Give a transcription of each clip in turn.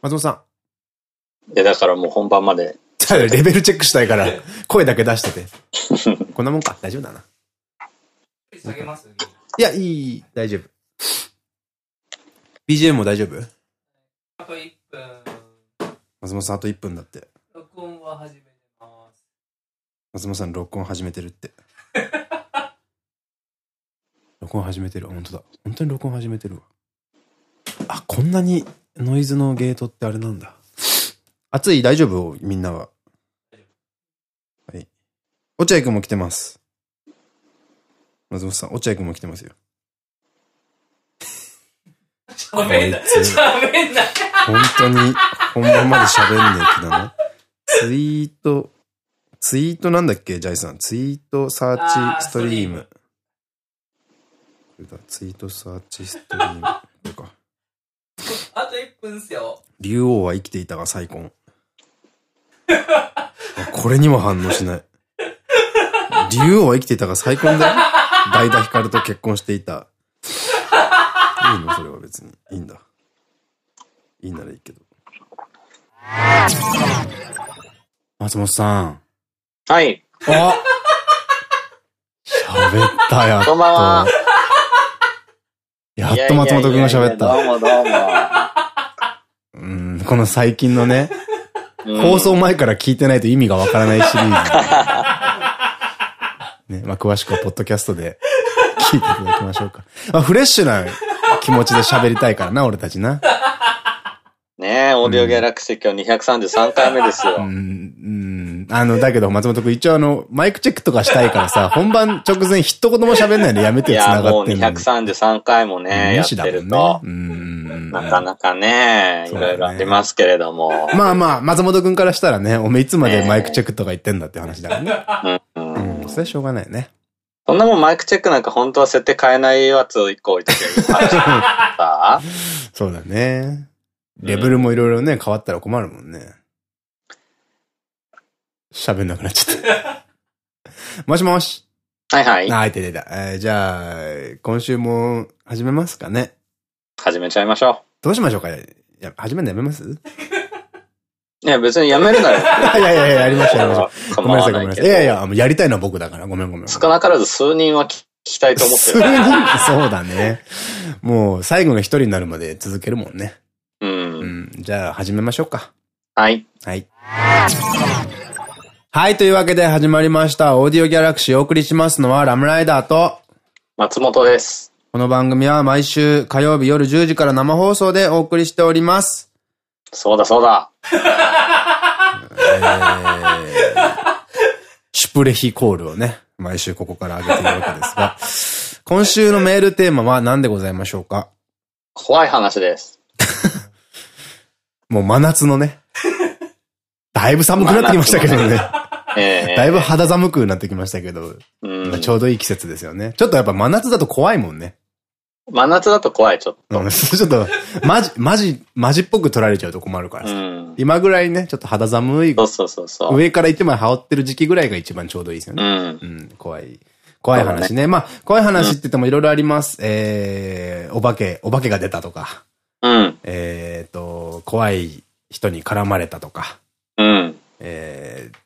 松本さん。いや、だからもう本番まで。レベルチェックしたいから、声だけ出してて。こんなもんか。大丈夫だな。いや、いい、大丈夫。BGM も大丈夫？あと1分。松本さん、あと1分だって。録音は始めてます。松本さん、録音始めてるって。録音始めてる？本当だ。本当に録音始めてるわ。あ、こんなにノイズのゲートってあれなんだ。暑い？大丈夫？みんなは。はい。落合くんも来てます。松本さん、落合くんも来てますよ。喋んな喋んない。本当に本番まで喋んねえ気だな。ツイート、ツイートなんだっけ？ジャイさん。ツイートサーチストリーム。これだ、ツイートサーチストリーム。これか。あと1分っすよ。竜王は生きていたが再婚。これにも反応しない。竜王は生きていたが再婚だよ。代田光と結婚していた。いいのそれは別に。いいんだ。いいならいいけど。松本さん。はい。あ喋った、やっと。こんばんは。やっと松本くんが喋った。どうもどうも。うん、この最近のね、うん放送前から聞いてないと意味がわからないシリーズ。ね、まあ詳しくはポッドキャストで 聞いていただきましょうか。まあフレッシュな気持ちで喋りたいからな、俺たちな。ねえ、オーディオギャラクシー今日233回目ですよ。うん、うん。あの、だけど松本くん一応あの、マイクチェックとかしたいからさ、本番直前一言も喋んないでやめていや、繋がもうってんのに。233回もね、やってると。うん。なかなかね、いろいろありますけれども。まあまあ、松本くんからしたらね、おめえいつまでマイクチェックとか言ってんだって話だからね。うんうん、それはしょうがないね。そんなもんマイクチェックなんか本当は設定変えないやつを1個置いとけばそうだね。レベルもいろいろね、変わったら困るもんね。喋んなくなっちゃった。もしもし。はいはい。あ、いて出た。えーじゃあ、今週も始めますかね。始めちゃいましょどうしましょうか？いや、始めるのやめます？う。いや、別にやめるなら。いやいやいや、やりましょう、やりましょう。ごめんなさい、ごめんなさい。いやいや。や、もうやりたいのは僕だから。ごめんごめん。少なからず数人は聞きたいと思って数る。人？そうだね。もう、最後の一人になるまで続けるもんね。じゃあ、始めましょうか。はい。はい。はい、というわけで始まりました。オーディオギャラクシーお送りしますのはラムライダーと、松本です。この番組は毎週火曜日夜10時から生放送でお送りしております。そうだそうだ。えー、シュプレヒコールをね、毎週ここから上げているわけですが、今週のメールテーマは何でございましょうか？怖い話です。もう真夏のね、だいぶ寒くなってきましたけどね。ええだいぶ肌寒くなってきましたけど、うん。ちょうどいい季節ですよね。ちょっとやっぱ真夏だと怖いもんね。真夏だと怖い、ちょっと。うん、ちょっと、マジ、マジ、マジっぽく取られちゃうと困るからうさ。ん。今ぐらいね、ちょっと肌寒い、そうそうそうそう。上から一枚羽織ってる時期ぐらいが一番ちょうどいいですよね。うん。うん、怖い。怖い話ね。まあ、怖い話って言ってもいろいろあります。えー、お化け、お化けが出たとか、うん。えーと、怖い人に絡まれたとか、うん。えー、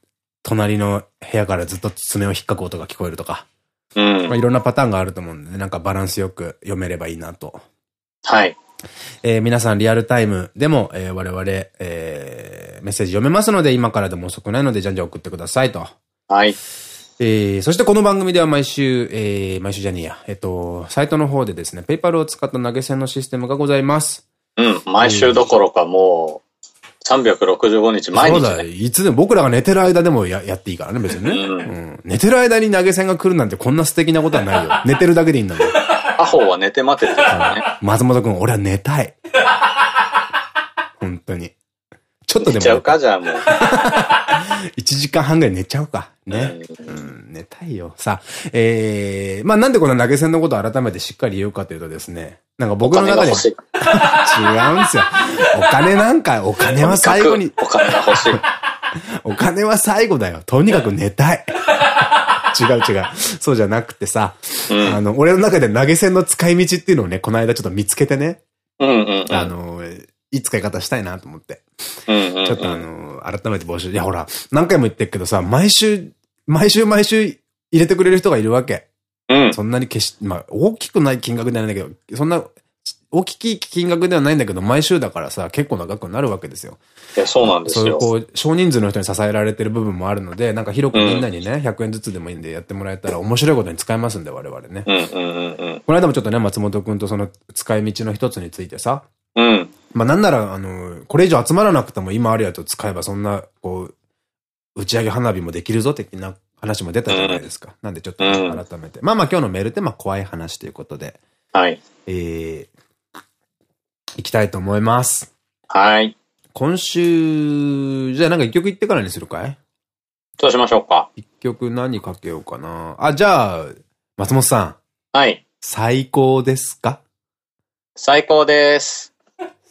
隣の部屋からずっと爪を引っかく音が聞こえるとか、うんまあ、いろんなパターンがあると思うんでね、なんかバランスよく読めればいいなとはい。えー皆さんリアルタイムでも、えー我々、えーメッセージ読めますので、今からでも遅くないので、じゃんじゃん送ってくださいと。はい。えーそしてこの番組では毎週、えー毎週じゃねえや、えっと、サイトの方でですね、ペイパルを使った投げ銭のシステムがございます。うん。毎週どころかもう、365日毎日そうだ、ね。いつでも僕らが寝てる間でもややっていいからね、別にね、うんうん寝てる間に投げ銭が来るなんてこんな素敵なことはないよ。寝てるだけでいいんだもん。アホは寝て待てってね。松本くん、俺は寝たい。本当に。ちょっとでも寝ちゃうかじゃあもう。1時間半ぐらい寝ちゃうか。ね。うん、寝たいよ。さあ、えー、まあなんでこの投げ銭のことを改めてしっかり言うかというとですね、なんか僕の中で違うんですよ。お金なんか、お金は最後に、お金が欲しい。お金は最後だよ。とにかく寝たい。違う違う。そうじゃなくてさ、うんあの、俺の中で投げ銭の使い道っていうのをね、この間ちょっと見つけてね、うんうんうん。あの、いい使い方したいなと思って。うんうんうん。ちょっとあの、改めて募集。いやほら、何回も言ってるけどさ、毎週、毎週毎週入れてくれる人がいるわけ。うん。そんなに決し、まあ、大きくない金額ではないんだけど、そんな、大きい金額ではないんだけど、毎週だからさ、結構な額になるわけですよ。いや、そうなんですそういうよ。こう、少人数の人に支えられてる部分もあるので、なんか広くみんなにね、100円ずつでもいいんでやってもらえたら面白いことに使えますんで、我々ね。うんうんうんうん。この間もちょっとね、松本くんとその使い道の一つについてさ、うん。まあなんなら、あの、これ以上集まらなくても今あるやつを使えばそんな、こう、打ち上げ花火もできるぞ的な話も出たじゃないですか。なんでちょっとうん改めて。まあまあ今日のメールってまあ怖い話ということで、はい。えー、行きたいと思います。はい。今週、じゃあなんか一曲言ってからにするかい？どうしましょうか。一曲何かけようかな。あ、じゃあ、松本さん、はい。最高ですか？最高です。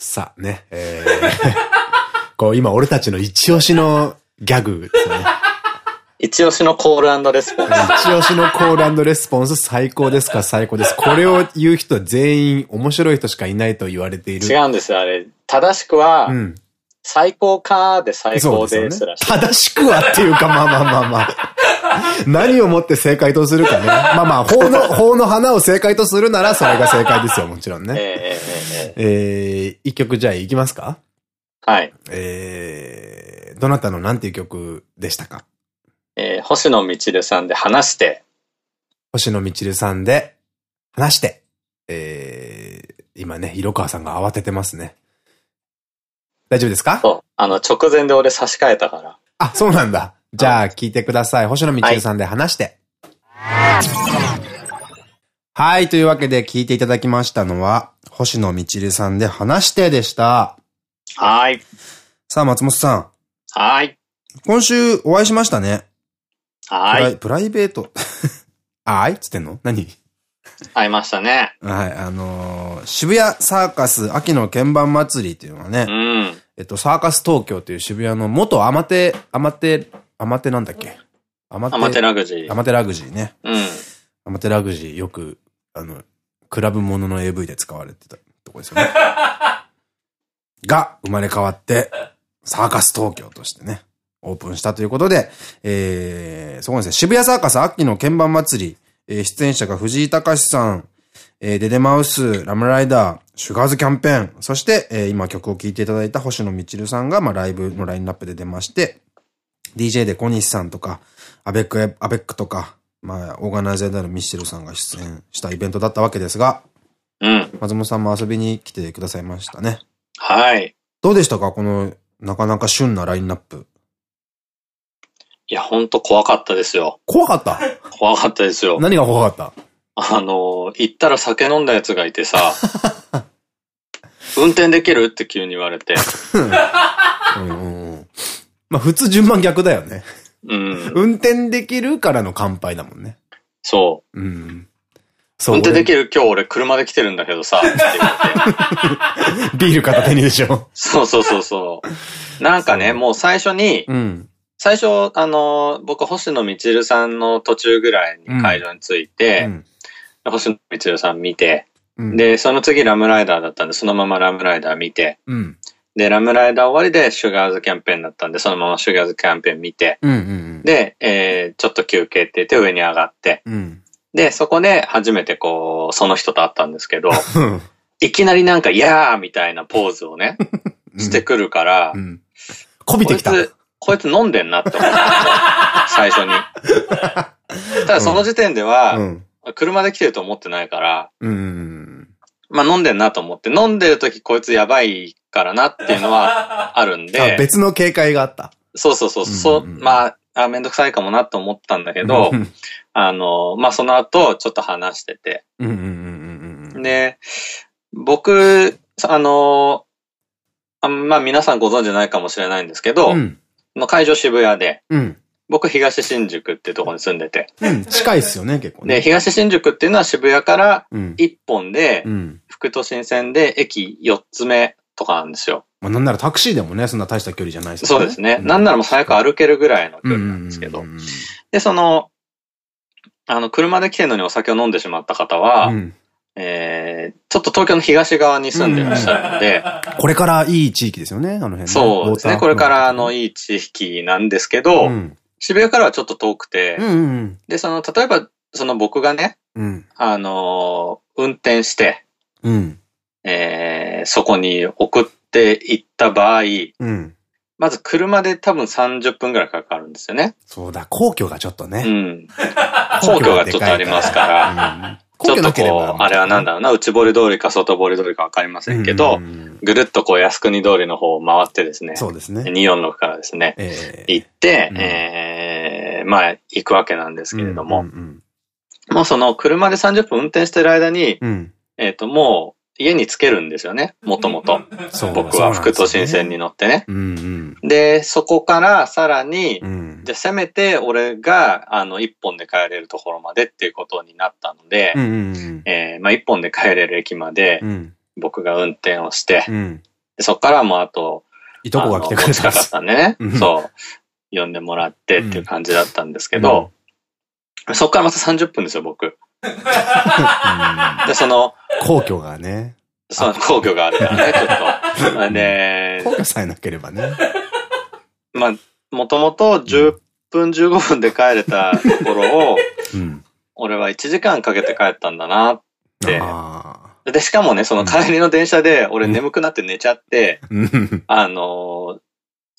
さあね、えー、こう今俺たちの一押しのギャグですね。一押しのコールレスポンス。一押しのコールレスポンス最高ですか？最高です。これを言う人は全員面白い人しかいないと言われている。違うんですよ、あれ。正しくは、うん。最高かで最高ですらしい。。正しくはっていうか、まあまあまあまあ。何をもって正解とするかね。まあまあ、法の、法の花を正解とするならそれが正解ですよ、もちろんね。えええー、一曲じゃあ行きますか？はい。えー、どなたのなんていう曲でしたか？えー星野みちるさんで話して。星野みちるさんで、話して。えー、今ね、色川さんが慌ててますね。大丈夫ですか？そう。あの、直前で俺差し替えたから。あ、そうなんだ。じゃあ、聞いてください。星野みちるさんで話して。はい。というわけで聞いていただきましたのは、星野みちるさんで話してでした。はーい。さあ、松本さん。はーい。今週お会いしましたね。はーい。プライベート。あーいっつってんの？何？会いましたね。はい。あのー渋谷サーカス秋の鍵盤祭りっていうのがね、うん。えっと、サーカス東京っていう渋谷の元アマテ、アマテ、アマテなんだっけ？アマテ、アマテラグジー。アマテラグジーね。うん。アマテラグジーよく、あの、クラブものの AV で使われてたとこですよね。が、生まれ変わって、サーカス東京としてね、オープンしたということで、えー、そこですね、渋谷サーカス秋の鍵盤祭り、えー出演者が藤井隆さん、えーデデマウス、ラムライダー、シュガーズキャンペーン、そして、えー今曲を聴いていただいた星野みちるさんが、まあ、ライブのラインナップで出まして、DJ で小西さんとか、アベックエ、アベックとか、まあ、オーガナイザーであるミッシェルさんが出演したイベントだったわけですが、うん。松本さんも遊びに来てくださいましたね。はい。どうでしたか？この、なかなか旬なラインナップ。いや、ほんと怖かったですよ。怖かった？怖かったですよ。何が怖かっあの、行ったら酒飲んだやつがいてさ、運転できる？って急に言われて。うんうん。まあ普通順番逆だよね。うん。運転できるからの乾杯だもんね。そうん。う。そう。運転できるる今日俺車で来てるんだけどさ。ビール片手にでしょ。そうそうそうそう。なんかね、そうもう最初に、うん。最初、あの、僕、星野みちるさんの途中ぐらいに会場に着いて、うん星野みちるさん見て、うん、で、その次ラムライダーだったんで、そのままラムライダー見て、うん。で、ラムライダー終わりでシュガーズキャンペーンだったんで、そのままシュガーズキャンペーン見て、で、えー、ちょっと休憩って言って上に上がって、うん。うん。で、そこで初めてこう、その人と会ったんですけど、うん。いきなりなんか、いやーみたいなポーズをね、してくるからう、ん。こびてきた。こいつ、こいつ飲んでんなって思った。最初に。ただその時点では、うん。車で来てると思ってないから、うん。まあ飲んでんなと思って、飲んでる時こいつやばいからなっていうのは あるんあで、別の警戒があった。そうそうそう、そう、まあ、あめんどくさいかもなと思ったんだけど、うんあの、まあその後ちょっと話してて、うんうんうんうんうん。で、僕、あの、あまあ皆さんご存知ないかもしれないんですけど、うん。まあ会場渋谷で、うん。僕東新宿っていうところに住んでて、うん。近いっすよね、結構ね。で、東新宿っていうのは渋谷からうん。1本でう、ん。副都心線で駅4つ目とかなんですよ。まあなんならタクシーでもね、そんな大した距離じゃないですそうですね。なんならもう最悪歩けるぐらいの距離なんですけどう。んで、その、あの、車で来てるのにお酒を飲んでしまった方は、うん。えー、ちょっと東京の東側に住んでらっしゃるので、これからいい地域ですよね、あの辺ね。そうですね。これからあの、いいい地域なんですけど、うん。渋谷からはちょっと遠くて、うんうんで、その、例えば、その僕がね、うん。あのー運転して、うん。えー、そこに送って行った場合、うん。まず車で多分30分くらいかかるんですよね。そうだ、皇居がちょっとうね。ん。皇居がちょっとありますから、らちょっとこう、あれはなんだろうな、内堀通りか外堀通りかわかりませんけど、うんうんうんぐるっとこう靖国通りの方を回ってですね、そうですね。246からですね、ええ行って、うんえー、まあ、行くわけなんですけれども、うんうんもうその車で30分運転してる間に、うん。うんえっ、と、もう家に着けるんですよね、もともと。そう僕は副都心線に乗ってね。うんうん。で、そこからさらに、うん。じゃあせめて俺が、あの、一本で帰れるところまでっていうことになったので、まあ、一本で帰れる駅までうん。うん。僕が運転をして、うん。でそこからもうあと、いとこが来てくれたんです近かったんでねうん、そう、呼んでもらってっていう感じだったんですけど、そこからまた30分ですよ、僕。で、その、皇居がね。その皇居があるからね、ちょっと。で、皇居さえなければね。まあ、もともと10分15分で帰れたところを、うん。俺は1時間かけて帰ったんだなって。あで、しかもね、その帰りの電車で俺眠くなって寝ちゃって、あ。うん。あのー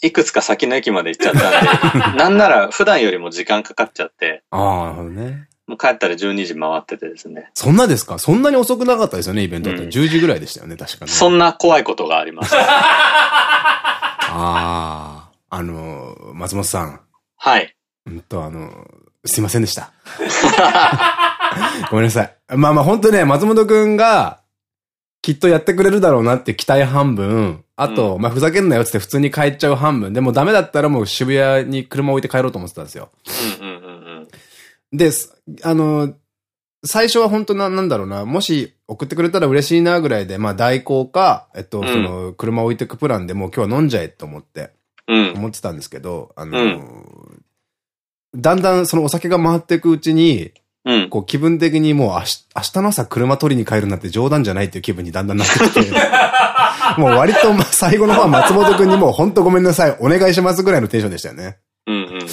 いくつか先の駅まで行っちゃったんで、なんなら普段よりも時間かかっちゃって、ああ、なるほどね。もう帰ったら12時回っててですね。そんなですか？そんなに遅くなかったですよね、イベントだって。うん10時ぐらいでしたよね、確かね。そんな怖いことがありました。ああ。あの、松本さん。はい。うんと、あの、すいませんでした。ごめんなさい。まあまあ本当ね、松本くんが、きっとやってくれるだろうなって期待半分、あと、うまあふざけんなよってって普通に帰っちゃう半分、でもダメだったらもう渋谷に車置いて帰ろうと思ってたんですよ。うんうんうんうん。で、すあの、最初は本当な、なんだろうな、もし送ってくれたら嬉しいなぐらいで、まあ代行か、えっと、うんその、車置いてくプランでもう今日は飲んじゃえと思って、うん。思ってたんですけど、あの、うんだんだんそのお酒が回っていくうちに、うん。こう気分的にもう明日明日の朝車取りに帰るなんて冗談じゃないっていう気分にだんだんなってきて、もう割とまあ最後の方は松本くんにもう本当ごめんなさい、お願いしますぐらいのテンションでしたよね。うんうんうんうん。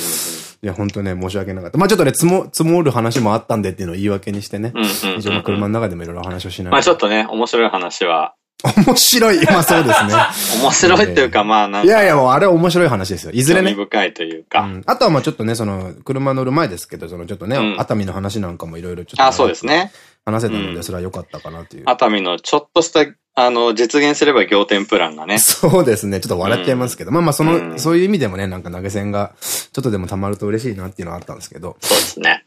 いや、本当ね、申し訳なかった。まあちょっとね、積も、積もる話もあったんでっていうのを言い訳にしてね。うん車の中でもいろいろ話をしながら。まあちょっとね、面白い話は、面白い。まあそうですね。面白いっていうかまあなんか、いやいや、もうあれは面白い話ですよ。いずれね。深いといううか。んあとはまあちょっとね、その、車乗る前ですけど、そのちょっとね、うん熱海の話なんかもいろいろちょっと。あ、そうです。ね。話せたので、うんそれは良かったかなっていう。熱海のちょっとした、あの、実現すれば仰天プランがね。そうですね。ちょっと笑っちゃいますけど。まあまあ、その、うんそういう意味でもね、なんか投げ銭が、ちょっとでも溜まると嬉しいなっていうのはあったんですけど、そうですね。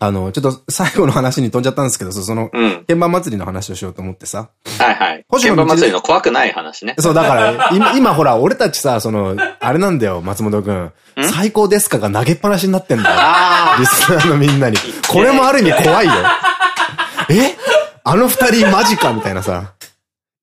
あの、ちょっと最後の話に飛んじゃったんですけど、そその、うん。鍵盤祭りの話をしようと思ってさ。はいはい。鍵盤祭りの怖くない話ね。そう、だから、今、今ほら、俺たちさ、その、あれなんだよ、松本くん。最高ですかが投げっぱなしになってんだよ。あリスナーのみんなに。これもある意味怖いよ。え？あの二人マジかみたいなさ。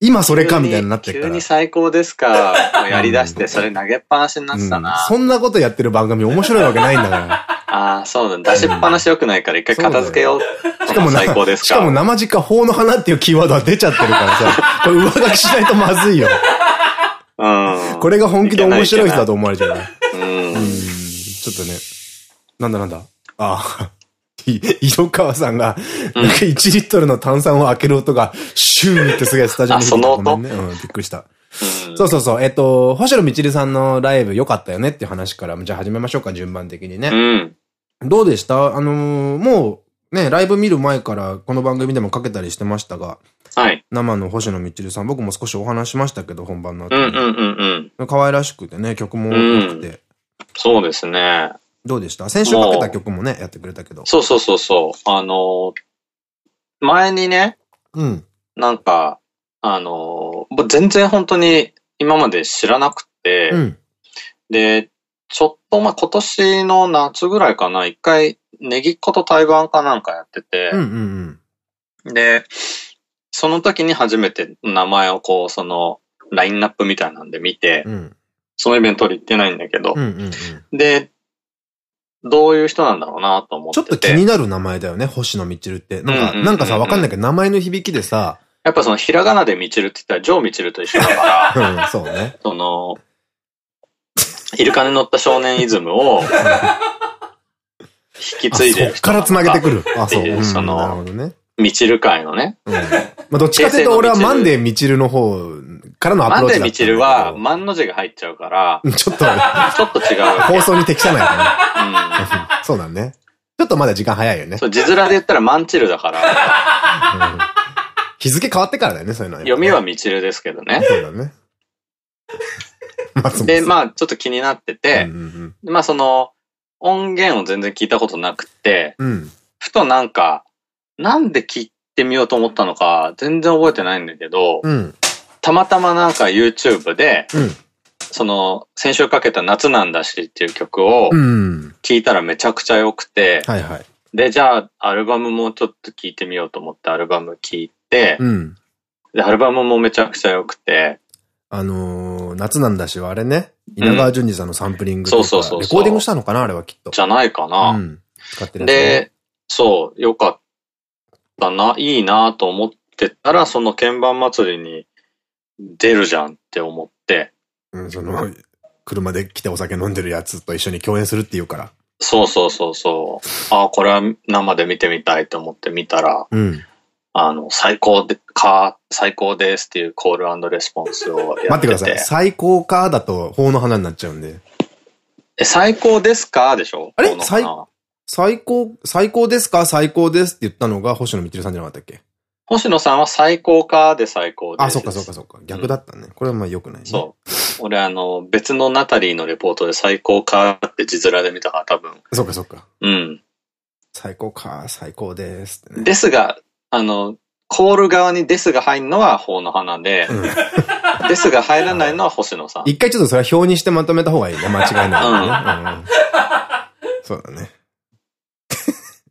今そあれかみたいになってるから急に。最高ですか。やり出して、それ投げっぱなしになってたうんな。そんなことやってる番組面白いわけないんだから。ああ、そうだ。出しっぱなし良くないから一回片付けよう。しかもな、最高ですか。しかも生実家法の花っていうキーワードは出ちゃってるからさ、これ上書きしないとまずいよ。うん。これが本気で面白い人だと思われちゃうね。うん。うん、ちょっとね。なんだなんだ。ああ。い色川さんが、なんか1リットルの炭酸を開ける音が、シューってすげえスタジオにあその音？ごめんね。うん、びっくりした。うんそうそうそう。えっと、星野みちるさんのライブ良かったよねっていう話から、じゃあ始めましょうか、順番的にね。うん。どうでした？あのーもう、ね、ライブ見る前からこの番組でもかけたりしてましたが、はい。生の星野みちるさん、僕も少しお話しましたけど、本番の後に。うんうんうんうん。可愛らしくてね、曲も良くて。そうですね。どうでした？先週かけた曲もね、やってくれたけど。そうそうそうそう。あのー、前にね、うん。なんか、あのー、全然本当に今まで知らなくて、うん。で、ちょっとまあ今年の夏ぐらいかな、一回、ネギっ子と対バンかなんかやってて。で、その時に初めて名前をこう、その、ラインナップみたいなんで見て、うん。そのイベントに行ってないんだけど。で、どういう人なんだろうなと思ってて。ちょっと気になる名前だよね、星野みちるって。なんか、なんかさ、わかんないけど、名前の響きでさ、やっぱそのひらがなでみちるって言ったら、ジョーみちると一緒だから、うん、そうね。その、イルカに乗った少年イズムを、引きあ継いでるそっから繋げてくる。あ、そううんそのなるほどね。みちる会のね。うん。まあ、どっちかというと、俺はマンデーみちるの方からのアプローチだったみちるは、万の字が入っちゃうから、ちょっと、ちょっと違う。放送に適さないかうんな。そうだね。ちょっとまだ時間早いよね。そう、字面で言ったらマンチルだから、うん日付変わってからだよね、そういうのは。読みはみちるですけどね。そうだね。で、あ、まあ、ちょっと気になってて、まあ、その、音源を全然聞いたことなくて。ふとなんか、なんで聞いてみようと思ったのか、全然覚えてないんだけど、うん。たまたまなんか YouTube で、うん。その、先週かけた夏なんだしっていう曲をうん。聞いたらめちゃくちゃ良くて、はいはい。で、じゃあ、アルバムもちょっと聞いてみようと思ってアルバム聞いて、うん。で、アルバムもめちゃくちゃ良くて、あのー、夏なんだしはあれね、稲川淳二さんのサンプリングそうそうそうレコーディングしたのかなあれはきっと。じゃないかな。うん。使ってるね。で、そう、良かったな、いいなと思ってたら、その鍵盤祭りに出るじゃんって思って、うん、その、車で来てお酒飲んでるやつと一緒に共演するって言うから。そうそうそうそう。ああ、これは生で見てみたいと思って見たら、うん。あの、最高で、か、最高ですっていうコールレスポンスをやってて。待ってください。最高かだと法の花になっちゃうんで。え、最高ですかでしょ？あれ？この花最高、最高ですか？最高ですって言ったのが星野みちるさんじゃなかったっけ？星野さんは最高かで最高です。あ、そっかそっかそっか。逆だったね。これはまあ良くないね。そう。俺あの、別のナタリーのレポートで最高かって字面で見たから多分。そっかそっか。うん。最高か、最高ですね。ですが、あの、コール側にですが入るのは法の花で、うん ですが入らないのは星野さん。一回ちょっとそれは表にしてまとめた方がいいね。間違いない、ねうんそうだね。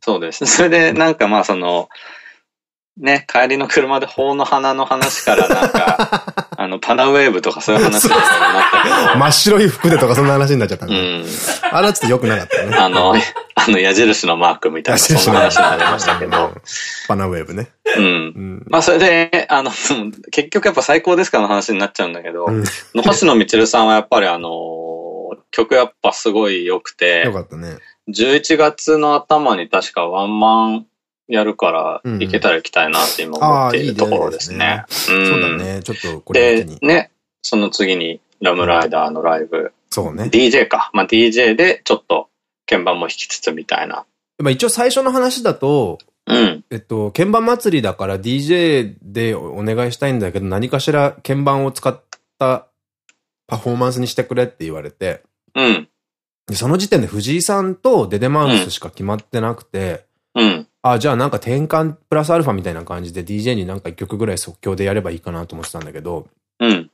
そうです。それで、なんかまあその、ね、帰りの車で法の花の話からなんか、あの、パナウェーブとかそういう話になったけど、真っ白い服でとかそんな話になっちゃったうね。ん。あれはちょっと良くなかったね。あの、あの矢印のマークみたいな、そんな話になりましたけど、パナウェーブね。うん。うん。まあそれで、あの、結局やっぱ最高ですかの話になっちゃうんだけど、星野みちるさんはやっぱりあの、曲やっぱすごい良くてよ、かったね。11月の頭に確かワンマンやるから、うん行けたら行きたいなって今思っているところですね。そうだんね。ちょっとこれをで。ね、その次にラムライダーのライブ、そうね。DJ か。まあ DJ でちょっと鍵盤も弾きつつみたいな。まあ一応最初の話だと、うん。えっと、鍵盤祭りだから DJ でお願いしたいんだけど、何かしら鍵盤を使ったパフォーマンスにしてくれって言われて、うん。でその時点で藤井さんとデデマウスしか決まってなくて、うん。あ、じゃあなんか転換プラスアルファみたいな感じで DJ になんか一曲ぐらい即興でやればいいかなと思ってたんだけど、うん。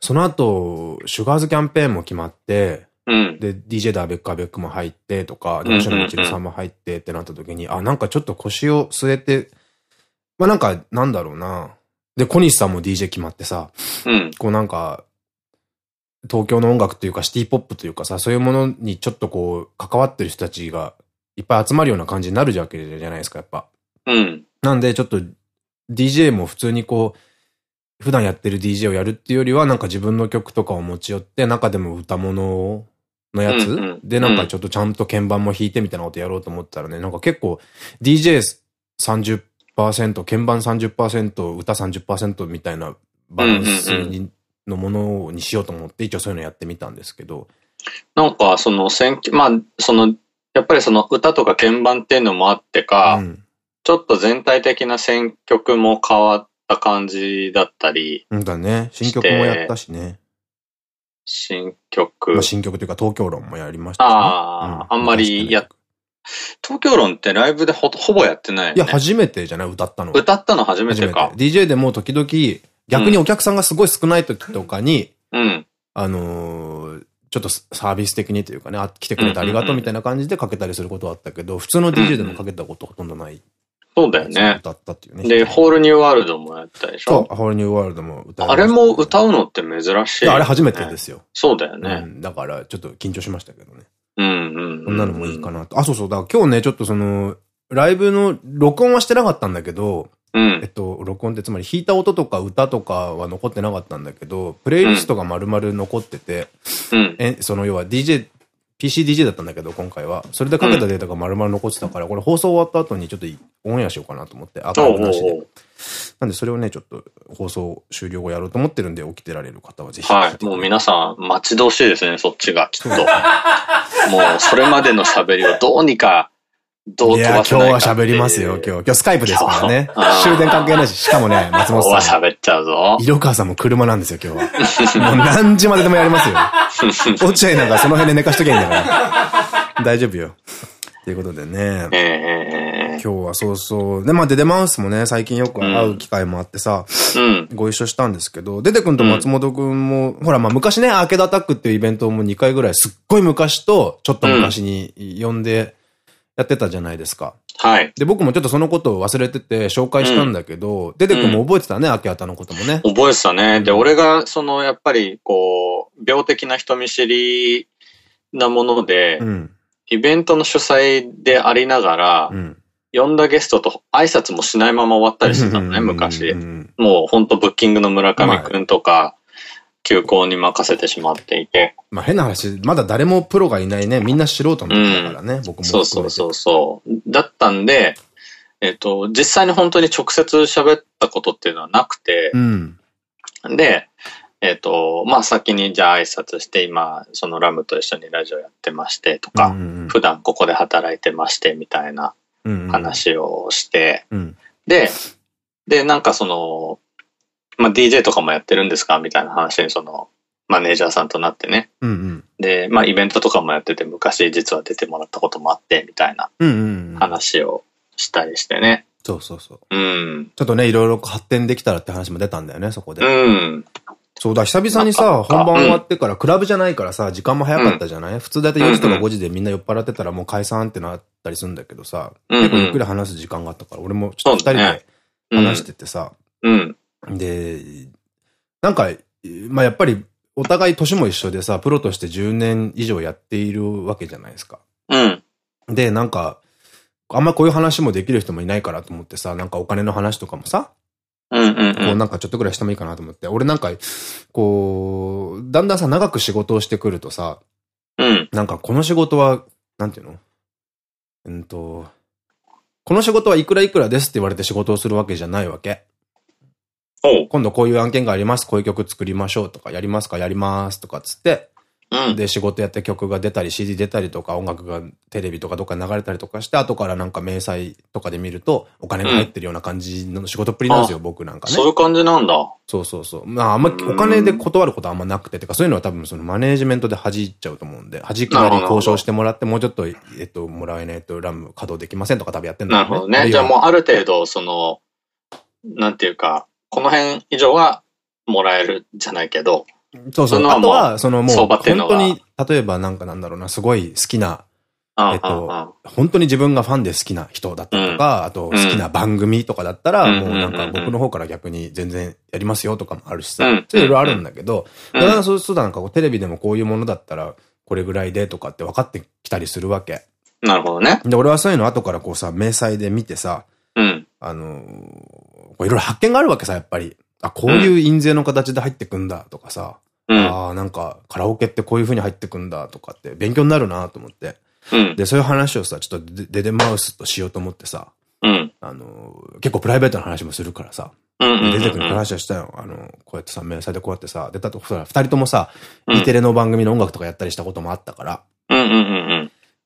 その後、シュガーズキャンペーンも決まって、うん。で、DJ でアベックアベックも入ってとか、うんうんうん星野みちるさんも入ってってなった時に、あ、なんかちょっと腰を据えて、まあなんか、なんだろうな。で、小西さんも DJ 決まってさ、うん。こうなんか、東京の音楽というかシティポップというかさ、そういうものにちょっとこう、関わってる人たちがいっぱい集まるような感じになるじゃないですか、やっぱ。うん。なんでちょっと DJ も普通にこう、普段やってる DJ をやるっていうよりは、なんか自分の曲とかを持ち寄って、中でも歌物のやつ、うんうんで、なんかちょっとちゃんと鍵盤も弾いてみたいなことやろうと思ったらね、なんか結構 DJ30%、鍵盤30%、歌30%みたいなバランスにのものにしようと思って、一応そういうのやってみたんですけど、なんか、その選挙、まあ、その、やっぱりその歌とか鍵盤っていうのもあってか、うん。ちょっと全体的な選曲も変わった感じだったり、うんだね。新曲もやったしね。新曲。まあ、新曲というか東京論もやりましたしね、ああ、あんまりや、東京論ってライブでほほぼやってないよね。いや、初めてじゃない？歌ったのは。歌ったの初めてか。DJ でも時々、逆にお客さんがすごい少ない時とかに、うん。あのーちょっとサービス的にというかね、あ来てくれてありがとうみたいな感じでかけたりすることはあったけど、普通の DJ でもかけたことほとんどない。そうだよね。歌ったっていうね。で、ホールニューワールドもやったでしょ？そう、ホールニューワールドも歌いまあれも歌うのって珍しい、いや、あれ初めてですよ。そうだよね。うんだから、ちょっと緊張しましたけどね。うんうん。こんなのもいいかなと。あ、そうそう。だから今日ね、ちょっとその、ライブの録音はしてなかったんだけど、うんえっ。と、録音ってつまり弾いた音とか歌とかは残ってなかったんだけど、プレイリストが丸々残ってて、うん。え、その要は DJ、PCDJ だったんだけど、今回は。それでかけたデータが丸々残ってたから、これ放送終わった後にちょっとオンエアしようかなと思って、アーカイブなしで。なんでそれをね、ちょっと放送終了後やろうと思ってるんで、起きてられる方はぜひ。はい。もう皆さん待ち遠しいですね、そっちが、きっと。もう、それまでの喋りをどうにか、どういや、飛ば今日は。喋りますよ、今日。今日スカイプですからね今日。終電関係ないし、しかもね、松今日は本さん。喋っちゃうぞ。色川さんも車なんですよ、今日は。もう何時まででもやりますよ。落合なんかその辺で寝かしときゃいいんだから。大丈夫よ。ということでね。ええ今日はそうそう。で、まあ、デデマウスもね、最近よく会う機会もあってさ、うん。ご一緒したんですけど、デデ君と松本君も、ほら、まあ、昔ね、アーケードアタックっていうイベントも2回ぐらい、すっごい昔と、ちょっと昔に呼んでやってたじゃないですか。はい。で、僕もちょっとそのことを忘れてて紹介したんだけど、デデ君も覚えてたね、アケアタのこともね。覚えてたね。で、俺が、その、やっぱり、こう、病的な人見知りなもので、うん。イベントの主催でありながら、うん。呼んだゲストと挨拶もしないまま終わったりしてたのね、うん昔う。んもうほんとブッキングの村上くんとか、休校に任せてしまっていて。まあ変な話、まだ誰もプロがいないね。みんな素人の時だからね、僕もそう。そうそうそう。だったんで、えっと、実際に本当に直接喋ったことっていうのはなくて、うん。で、えっと、まあ先にじゃあ挨拶して、今、そのラムと一緒にラジオやってましてとか、うん普段ここで働いてましてみたいなうん。話をして、うん。で、で、なんかその、まあ DJ とかもやってるんですか？みたいな話にその、マネージャーさんとなってね。うんうん。で、まあイベントとかもやってて昔実は出てもらったこともあって、みたいなうんうん。話をしたりしてね。そうそうそう。うん。ちょっとね、いろいろ発展できたらって話も出たんだよね、そこで。うん。そうだ、久々にさ、本番終わってから、クラブじゃないからさ、時間も早かったじゃない？普通だいたい4時とか5時でみんな酔っ払ってたらもう解散ってなったりするんだけどさ、うんうん結構ゆっくり話す時間があったから、俺もちょっと二人で話しててさ、うん。で、なんか、まあやっぱり、お互い年も一緒でさ、プロとして10年以上やっているわけじゃないですか。うん。で、なんか、あんまこういう話もできる人もいないからと思ってさ、なんかお金の話とかもさ、うん。うん。こうなんかちょっとぐらいしてもいいかなと思って。俺なんか、こう、だんだんさ、長く仕事をしてくるとさ、うん。なんかこの仕事は、なんていうの？うんと、この仕事はいくらいくらですって言われて仕事をするわけじゃないわけ。今度こういう案件があります、こういう曲作りましょうとか、やりますか、やりますとかっつって、うん。で、仕事やって曲が出たり、CD 出たりとか、音楽がテレビとかどっかに流れたりとかして、後からなんか明細とかで見ると、お金が入ってるような感じの仕事っぷりなんですよ、僕なんかね。そういう感じなんだ。そうそうそう。まあ、あんま、お金で断ることはあんまなくて、てか、そういうのは多分そのマネージメントで弾いちゃうと思うんで、弾きなり交渉してもらって、もうちょっと、えっと、もらえないとラム稼働できませんとか多分やってんだなるほどね。じゃあもうある程度、その、なんていうか、この辺以上はもらえるじゃないけど、う、そうそう。そのあとは、そのもう、本当に、例えばなんかなんだろうな、すごい好きな、あえっと、本当に自分がファンで好きな人だったりとか、あと好きな番組とかだったら、うんもうなんか僕の方から逆に全然やりますよとかもあるしさ、いろいろあるんだけど、うんだからそうするとなんかこうテレビでもこういうものだったら、これぐらいでとかって分かってきたりするわけ。なるほどね。で、俺はそういうの後からこうさ、明細で見てさ、うん。あのーいろいろ発見があるわけさ、やっぱり。あ、こういう印税の形で入ってくんだとかさ、うん。ああ、なんかカラオケってこういう風に入ってくんだとかって勉強になるなと思って。うん。で、そういう話をさ、ちょっとデデデマウスとしようと思ってさ、うん。あのー結構プライベートな話もするからさ、出てくる話をしたよ。あの、こうやってさ、明細でこうやってさ、出たと、二人ともさ、うん E テレの番組の音楽とかやったりしたこともあったから。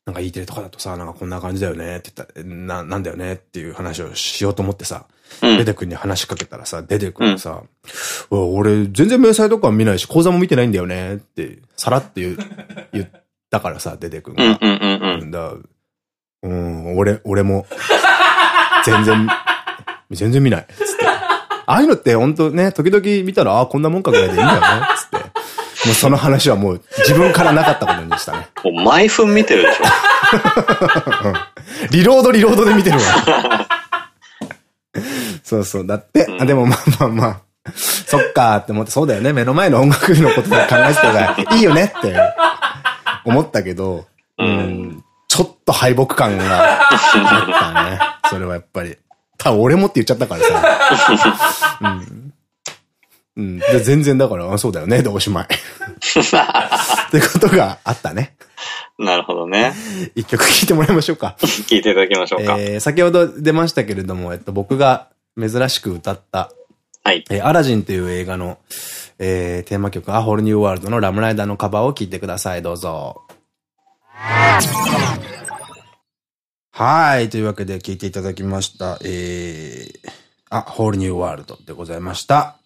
なんか E テレとかだとさ、なんかこんな感じだよねって言ったら、な、なんだよねっていう話をしようと思ってさ、うん。デデ君に話しかけたらさ、デデ君がさ、うわ俺全然明細とかは見ないし、講座も見てないんだよねって、さらって言う 言ったからさ、デデ君が。うん。うん。うん。うん。だうん、俺、俺も、全然、全然見ない。つって。ああいうのって本当ね、時々見たら、ああ、こんなもんかぐらいでいいんだよね。つって。もうその話はもう自分からなかったことにしたね。もう毎分見てるでしょ。リロードリロードで見てるわ。そうそう。だって、あ、でもまあまあまあ、そっかーって思って、そうだよね。目の前の音楽のことで考えてたらいいよねって思ったけど、う。うんん。ちょっと敗北感があったね。それはやっぱり。多分俺もって言っちゃったからさ。うん。うん。で、全然だから、あそうだよね。で、おしまい。ってことがあったね。なるほどね。一曲聴いてもらいましょうか。聞いていただきましょうか。えー、先ほど出ましたけれども、えっと、僕が珍しく歌った、はい。えーアラジンという映画の、えー、テーマ曲、アホールニューワールドのラムライダーのカバーを聴いてください。どうぞ。はい。というわけで聴いていただきました。えー、あ、ホールニューワールドでございました。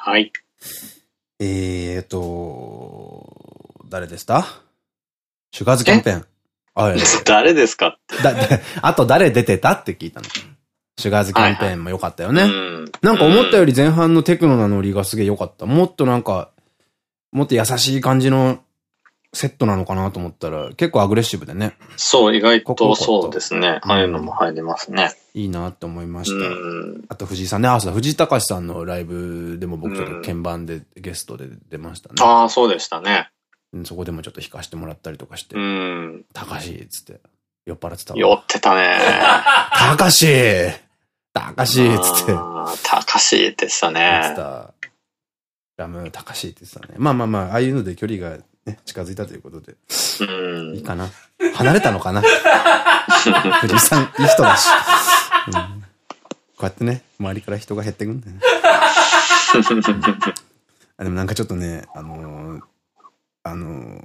はい。えーと、誰でした？シュガーズキャンペーン。あ、いやいや 誰ですか？って。あと誰出てたって聞いたの。シュガーズキャンペーンも良かったよね。うん。なんか思ったより。り前半のテクノなノリがすげえ良かった。もっとなんか、もっと優しい感じのセットなのかなと思ったら、結構アグレッシブでね、そう、意外とそうですね。ああいうのも入りますね。いいなって思いまうした。ん。あと藤井さんね、あ、そうだ、藤井隆さんのライブでも僕ちょっと鍵盤でゲストで出ましたね。ああ、そうでしたね。うんそこでもちょっと弾かしてもらったりとかしてう、ん。高しっつって、酔っ払ってたわ。酔ってたね。高し高しっつって。高しいでした言ってね。た。ラム高しって言ってたね。まあまあまあ、ああいうので距離がね、近づいたということで、うんいい。かな。離れたのかな 藤井さん、いい人だし。うんこうやってね、周りから人が減ってくんだよね。あでもなんかちょっとね、あのーあのー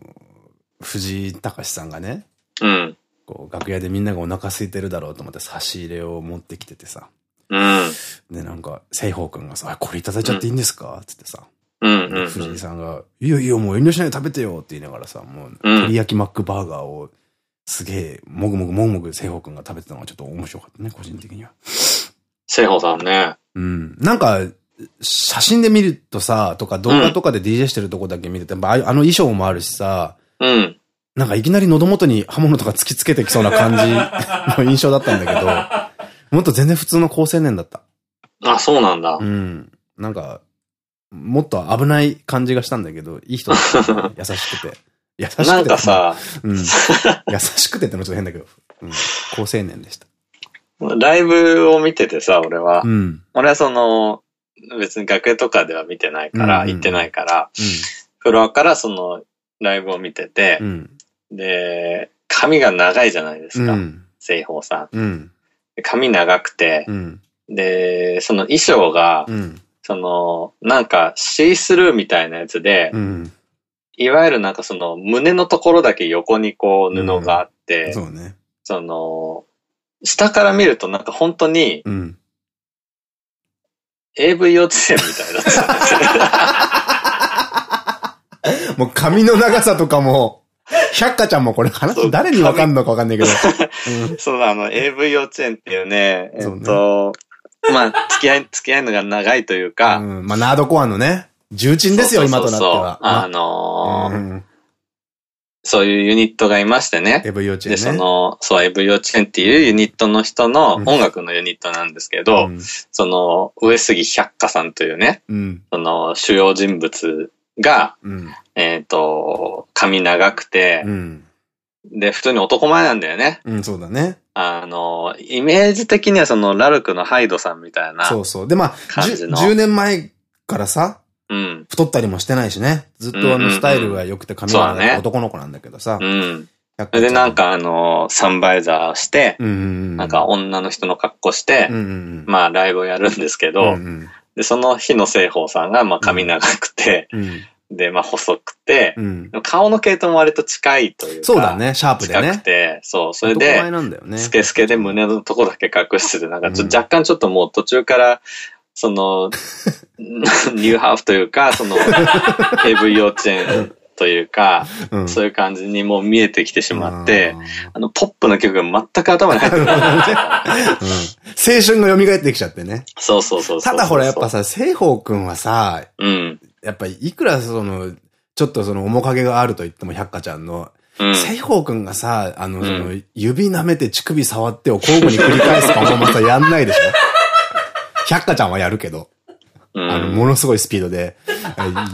藤井隆さんがね、うん。こう、楽屋でみんながお腹空いてるだろうと思って差し入れを持ってきててさ。うん。で、なんか、聖宝くんがさ、あこれいただいちゃっていいんですか？つってさ。藤井さんが、いいよいいよ、もう遠慮しないで食べてよって言いながらさ、もう、うん照り焼きマックバーガーを、すげえ、もぐもぐもぐもぐ聖宝くんが食べてたのがちょっと面白かったね、個人的には。聖宝さんね。うん。なんか、写真で見るとさ、とか動画とかで DJ してるとこだけ見ると、やっぱあの衣装もあるしさ、うん。なんかいきなり喉元に刃物とか突きつけてきそうな感じの 印象だったんだけど、もっと全然普通の高青年だった。あ、そうなんだう。ん。なんか、もっと危ない感じがしたんだけど、いい人だった、ね。優しくて。優しくて。なんか、さ、うん。優しくてってのもちょっと変だけど、うん。高青年でした。ライブを見ててさ、俺はう。ん。俺はその、別に楽屋とかでは見てないから、うんうん行ってないから、フロアからそのライブを見ててう、ん。で、髪が長いじゃないですか。うん。聖宝さん。髪長くてう、ん。で、その衣装がう、ん。その、なんかシースルーみたいなやつで、うん。いわゆるなんかその胸のところだけ横にこう布があって、そうね。その、下から見るとなんか本当にうん。AV 幼稚園みたいだったんですよもう髪の長さとかも、百花ちゃんもこれ話誰にわかんのかわかんないけど。うんそうだ、あの、AV 幼稚園っていうね、えっと、まあ、付き合い、付き合いのが長いというか、うん。まあ、ナードコアのね、重鎮ですよ、今となっては。あのーうん。そういうユニットがいましてね。エブ幼稚で、園ね。その、そう、AV 幼稚園っていうユニットの人のうん音楽のユニットなんですけど、うんその、上杉百花さんというね、うん。その、主要人物が、うん。えっ、と、髪長くてう、ん。で、普通に男前なんだよね。うん、そうだね。あの、イメージ的にはその、ラルクのハイドさんみたいな。そうそう。で、まあ、じゅ感じの10年前からさ、うん。太ったりもしてないしね。ずっとあの、スタイルが良くて髪そうだねが男の子なんだけどさ。うん。百それでなんかあの、サンバイザーして。なんか女の人の格好して。まあライブをやるんですけうんど、うんで、その日の聖宝さんがまあ髪長くて、うん。で、まあ細くて顔の系統も割と近いというか。そうだ。ね、シャープで近くね。て、そう、それで。スケスケで胸のとこだけ隠してて、なんかちょうん若干ちょっともう途中から、その、ニューハーフというか、その、AV 幼稚園というか、うんそういう感じにもう見えてきてしまってうん、あの、ポップな曲が全く頭に入ってこない。うん青春が蘇ってきちゃってね。そうそうそう。ただほらやっぱ、さ、聖宝くんはさ、うん。やっぱいくらその、ちょっとその面影があると言っても百花ちゃんの、うん。聖宝くんがさ、あの、の、指舐めて乳首触ってを交互に繰り返すパフォーマンスはやんないでしょ？百花ちゃんはやるけど。うんあの、ものすごいスピードで、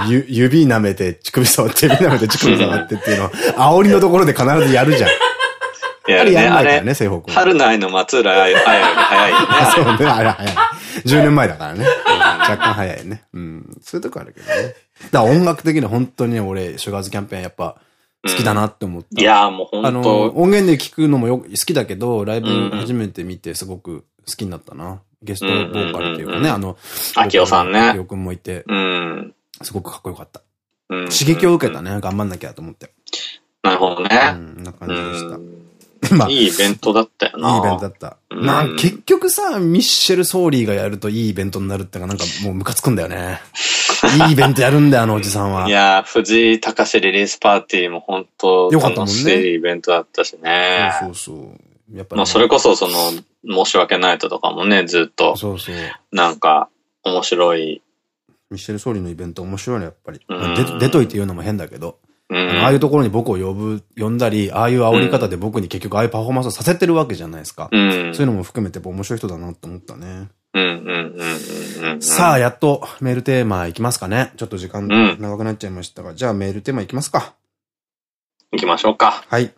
ゆ指舐めて、乳首触って、指舐めて、乳首触ってっていうのを、煽りのところで必ずやるじゃん。いやあれやね、あれ、ね、西北君。春菜の松浦綾より早いよね。そうね、あれ早い。10年前だからね。若干早いね。うん。そういうとこあるけどね。だから音楽的には本当にね俺、シュガーズキャンペーンやっぱ好きだなって思った。いやーもうあの、本当音源で聞くのもよ好きだけど、ライブ初めて見てすごく好きになったな。ゲストボーカルっていうかね、あの、秋夫さんね秋夫くんもいて、うん。すごくかっこよかった。うん刺激を受けたね、頑張んなきゃと思って。なるほどうね。ん、な感じでした。うん まあ、いいいいイベントだったよな。イベントだった。うんまあ、結局さ、ミッシェル・ソーリーがやるといいイベントになるってのがなんかもうムカつくんだよね。いいイベントやるんだよ、あのおじさんは。いやー、藤井隆リリースパーティーも本当よかったもんね楽しいイベントだったしね。そうそうそう。やっぱまあ、それこそ、その、申し訳ないととかもね、ずっと、そうそう。なんか、面白い。ミッシェル・ソーリーのイベント面白いね、やっぱり。うん出出といて言うのも変だけど。うん。ああいうところに僕を呼ぶ、呼んだり、ああいう煽り方で僕に結局ああいうパフォーマンスをさせてるわけじゃないですか。うん。そういうのも含めて面白い人だなと思ったね。うん、うん、うん、うんうん。さあ、やっとメールテーマいきますかね。ちょっと時間ん長くなっちゃいましたが、じゃあメールテーマいきますか。行きましょうか。はい。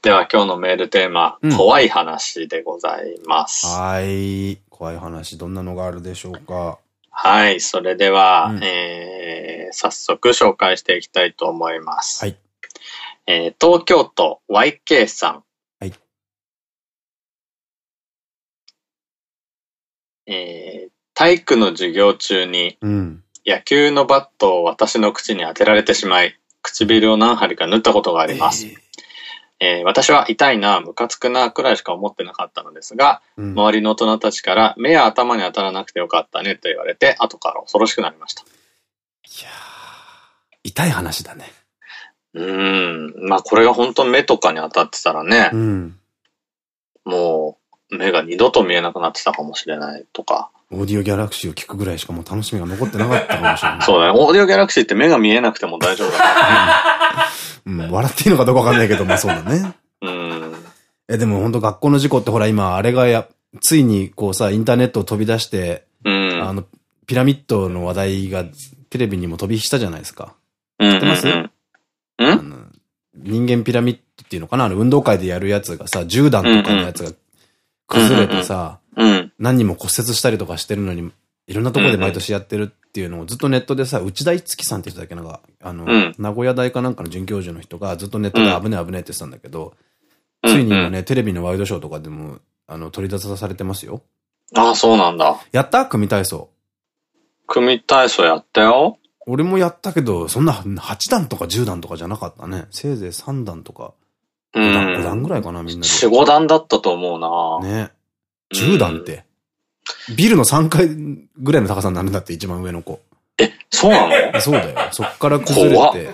では、今日のメールテーマ、うん怖い話でございます。はい。怖い話、どんなのがあるでしょうか？はい。それでは、うんえー、早速紹介していきたいと思います。はい。えー、東京都 YK さん。はい。えー、体育の授業中にうん。野球のバットを私の口に当てられてしまい、唇を何針か縫ったことがああります。えー私は痛いな、ムカつくな、くらいしか思ってなかったのですが、うん周りの大人たちから目や頭に当たらなくてよかったねと言われて、後から恐ろしくなりました。いやー痛い話だね。うーん。まあこれが本当目とかに当たってたらねう、ん。もう目が二度と見えなくなってたかもしれないとか。オーディオギャラクシーを聞くぐらいしかもう楽しみが残ってなかったかもしれない。そうだね。オーディオギャラクシーって目が見えなくても大丈夫だかうん、笑っていいのかどうかわかんないけど、まあそうだね。ら。うん。え、でも本当学校の事故ってほら今、あれがや、ついにこうさ、インターネットを飛び出して、うん。あの、ピラミッドの話題がテレビにも飛び火したじゃないですか。うん。ってます？うん？あの人間ピラミッドっていうのかな？あの運動会でやるやつがさ、10段とかのやつが崩れてさ、うん。何人も骨折したりとかしてるのに、いろんなところで毎年やってるっていうのをずっとネットでさ、内田一樹さんって人だっけ？なんか、あの、うん名古屋大かなんかの准教授の人がずっとネットで危ねえ危ねえって言ってたんだけど、うんついに今ね、テレビのワイドショーとかでも、あの、取り出されてますよ。ああ、そうなんだ。やった？組体操。組体操やったよ。俺もやったけど、そんな8段とか10段とかじゃなかったね。せいぜい3段とかう5段,、ん。5段ぐらいかな、みんなで。4、5段だったと思うな。ね。10段って。ビルの3階ぐらいの高さになるんだって、一番上の子。え、そうなの？そうだよ。そっから崩れて。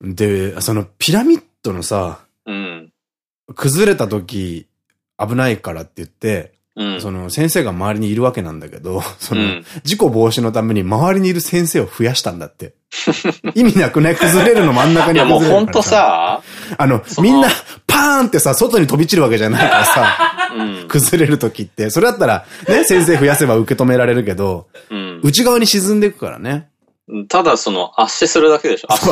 で、そのピラミッドのさ、うん。崩れた時危ないからって言って、うん。その先生が周りにいるわけなんだけど、そうのん。事故防止のために周りにいる先生を増やしたんだって。意味なくない崩れるの真ん中にいやもうほんと、さ、あの、そのみんなパーンってさ、外に飛び散るわけじゃないからさ、うん。崩れる時って、それだったら、ね、先生増やせば受け止められるけど、うん。内側に沈んでいくからね。ただその圧死するだけでしょ圧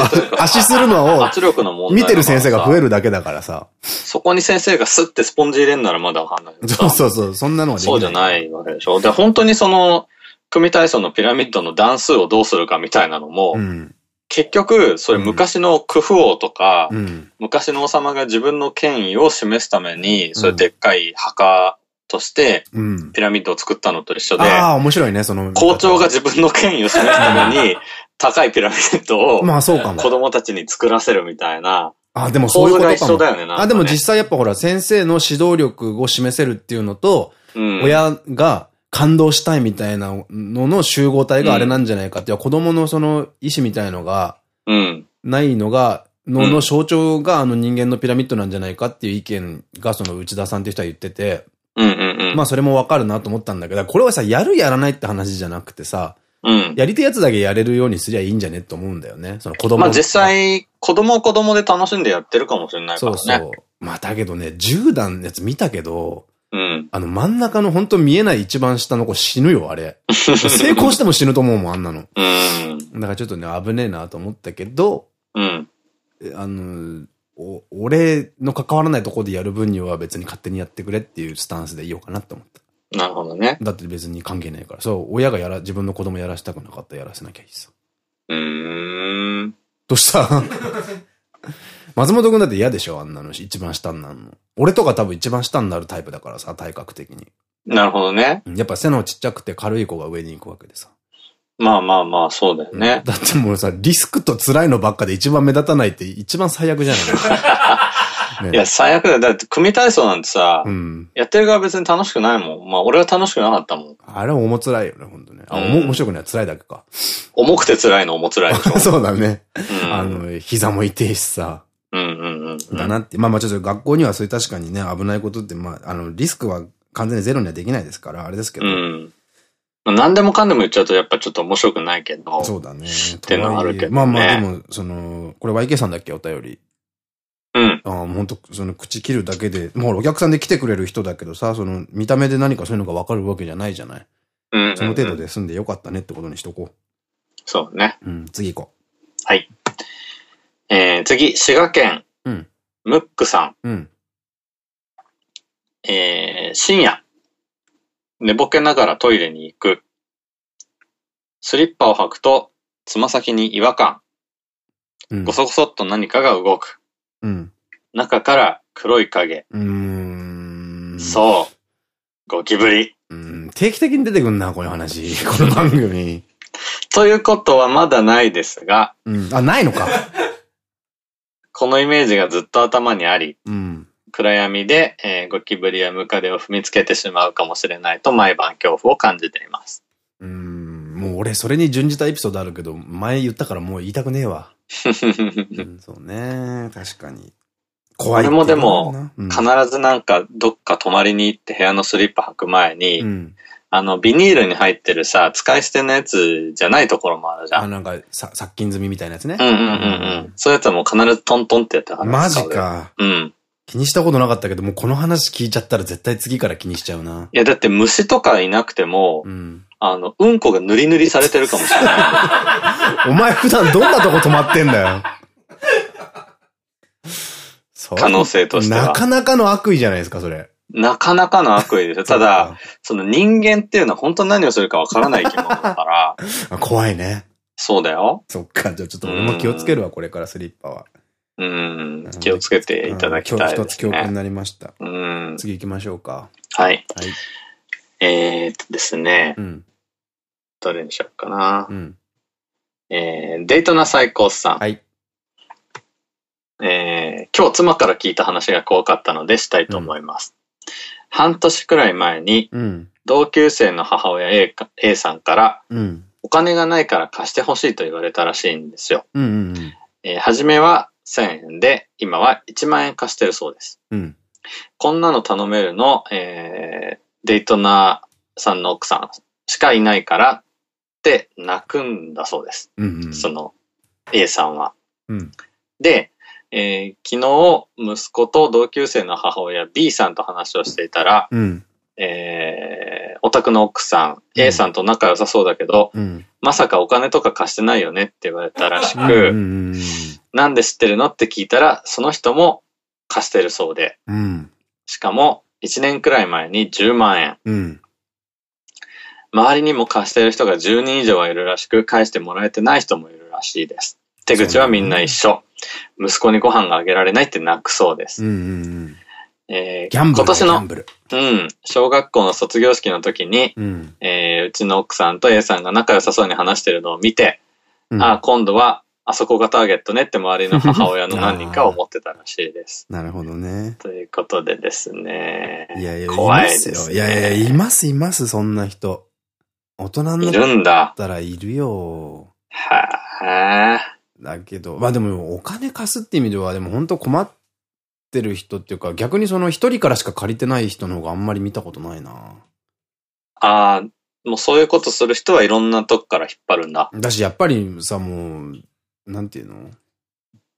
死するのを圧力の問題見てる先生が増える。るだけだからさ。そこに先生がスッてスポンジ入れんならまだわかんない そうさ。そうそう、そんなのはできない。そうじゃないわけでしょで、本当にその、組体操のピラミッドの段数をどうするかみたいなのも、うん。結局、それ昔のクフ王とか、うん。昔の王様が自分の権威を示すために、そういうでっかい墓としてうん。ピラミッドを作ったのと一緒で、ああ、面白いね、その。校長が自分の権威を示すために、高いピラミッドをまあそうかも子。供たちに作らせるみたいな、あ、でもそういうことかも。だよね、ねあ、でも実際やっぱほら、先生の指導力を示せるっていうのと、うん、親が感動したいみたいなのの集合体があれなんじゃないかって、いう子供のその意思みたいのがうん。ないのが、の、うんの象徴があの人間のピラミッドなんじゃないかっていう意見がその内田さんっていう人は言ってて、うんうんうん。まあそれもわかるなと思ったんだけど、これはさ、やるやらないって話じゃなくてさ、うん。やりてえやつだけやれるようにすりゃいいんじゃねって思うんだよね。その子供まあ実際、子供は子供で楽しんでやってるかもしれないからね。そうそう。まあだけどね、10段のやつ見たけど、うん。あの真ん中の本当見えない一番下の子死ぬよ、あれ。成功しても死ぬと思うもん、あんなの。うん。だからちょっとね、危ねえなと思ったけど、うん。えあの、お俺の関わらないところでやる分には別に勝手にやってくれっていうスタンスでいようかなって思った。なるほどね。だって別に関係ないから。そう、親がやら、自分の子供やらしたくなかったらやらせなきゃいいさ。うーん。どうした？松本くんだって嫌でしょあんなの一番下になるの。俺とか多分一番下になるタイプだからさ、体格的に。なるほどね。やっぱ背のちっちゃくて軽い子が上に行くわけでさ。まあまあまあ、そうだよね。だってもうさ、リスクと辛いのばっかで一番目立たないって一番最悪じゃない、ね、いや、最悪だよ。だって、組体操なんてさ、うん。やってる側別に楽しくないもん。まあ、俺は楽しくなかったもん。あれは重辛いよね、ほんとね。あ、うん面白くない？辛いだけか。重くて辛いの重辛いでしょ。そうだね。うんあの、膝も痛いしさ。うんうんうん。だなって。まあまあちょっと学校にはそういう確かにね、危ないことって、まあ、あの、リスクは完全にゼロにはできないですから、あれですけど。うん。まあ何でもかんでも言っちゃうとやっぱちょっと面白くないけど。そうだね。てのはあるけどねまあまあでも、その、これ YK さんだっけお便り。うん。ああ、もうほんと、その口切るだけで、もうお客さんで来てくれる人だけどさ、その見た目で何かそういうのがわかるわけじゃないじゃない。うんうんうん。その程度で済んでよかったねってことにしとこそうね。う。うん、次行こはい。えー、次、滋賀県。うんムックさん。う。うん。えー、深夜。寝ぼけながらトイレに行く。スリッパを履くと、つま先に違和感。うん。ごそごそっと何かが動く。うん。中から黒い影。うーん。そう。ゴキブリ。うん。定期的に出てくんな、こういう話。この番組。ということはまだないですが、うん。あ、ないのか。このイメージがずっと頭にあり、うん。暗闇で、えーゴキブリやムカデを踏みつけてしまうかもしれないと毎晩恐怖を感じています。うん。もう俺、それに準じたエピソードあるけど、前言ったからもう言いたくねえわ。うん、そうね。確かに。怖い俺もでもうん、必ずなんかどっか泊まりに行って部屋のスリッパ履く前に、うん。あの、ビニールに入ってるさ、使い捨てのやつじゃないところもあるじゃあ、ん。なんか、さ、殺菌済みみたいなやつね。うんうんうんうん。そういうやつはもう必ずトントンってやってマジ。か。うん。気にしたことなかったけど、もうこの話聞いちゃったら絶対次から気にしちゃうな。いや、だって虫とかいなくても、うん。あの、うんこが塗り塗りされてるかもしれない。お前普段どんなとこ泊まってんだよ。可能性としてはなかなかの悪意じゃないですか、それ。なかなかの悪意ですよ。ただ、、その人間っていうのは本当に何をするかわからない生き物だから、あ怖いね。そうだよ。そっか、じゃあちょっと俺も気をつけるわ、これからスリッパは。うん。気をつけていただきたいうん今日一つ教訓にね。なりました。うん。次行きましょうか。はい。はい。えーっとですね。うん。どれにしようかなう。ん。えー、デートな最高さん。はい。えー、今日妻から聞いた話が怖かったのでしたいと思います。半年くらい前にうん。同級生の母親 A, か A さんからうん。お金がないから貸してほしいと言われたらしいんですよ。うん。うん。えー初めは1000円で今は1万円貸してるそうです。うん。こんなの頼めるの、えー、デイトナーさんの奥さんしかいないからって泣くんだそうです。うん。うん。その A さんは。うん。で、えー昨日、息子と同級生の母親 B さんと話をしていたら、うん。えー、お宅の奥さん、A さんと仲良さそうだけど、うん。まさかお金とか貸してないよねって言われたらしうん。く、うん。なんで知ってるのって聞いたら、その人も貸してるそうで、うん。しかも1年くらい前に10万円。うん。周りにも貸してる人が10人以上はいるらしく、返してもらえてない人もいるらしいです。手口はみんな一緒。息子にご飯があげられないって泣くそうです。うん。うん。えーギャンブルだ。今年の。うん、小学校の卒業式の時に、うん。えーうちの奥さんと A さんが仲良さそうに話してるのを見て、うんああ、今度はあそこがターゲットねって周りの母親の何人かは思ってたらしいです。なるほどね。ということでですね。いやいや、い怖いまです。よ。いやいや、います、います、そんな人。大人にいなっ。たらいるよ。はあ。だけど、まあでも、お金貸すって意味では、でも本当困ってる人っていうか、逆にその一人からしか借りてない人の方があんまり見たことないな。ああ、もうそういうことする人はいろんなとこから引っ張るんだ。だし、やっぱりさ、もう、なんていうの？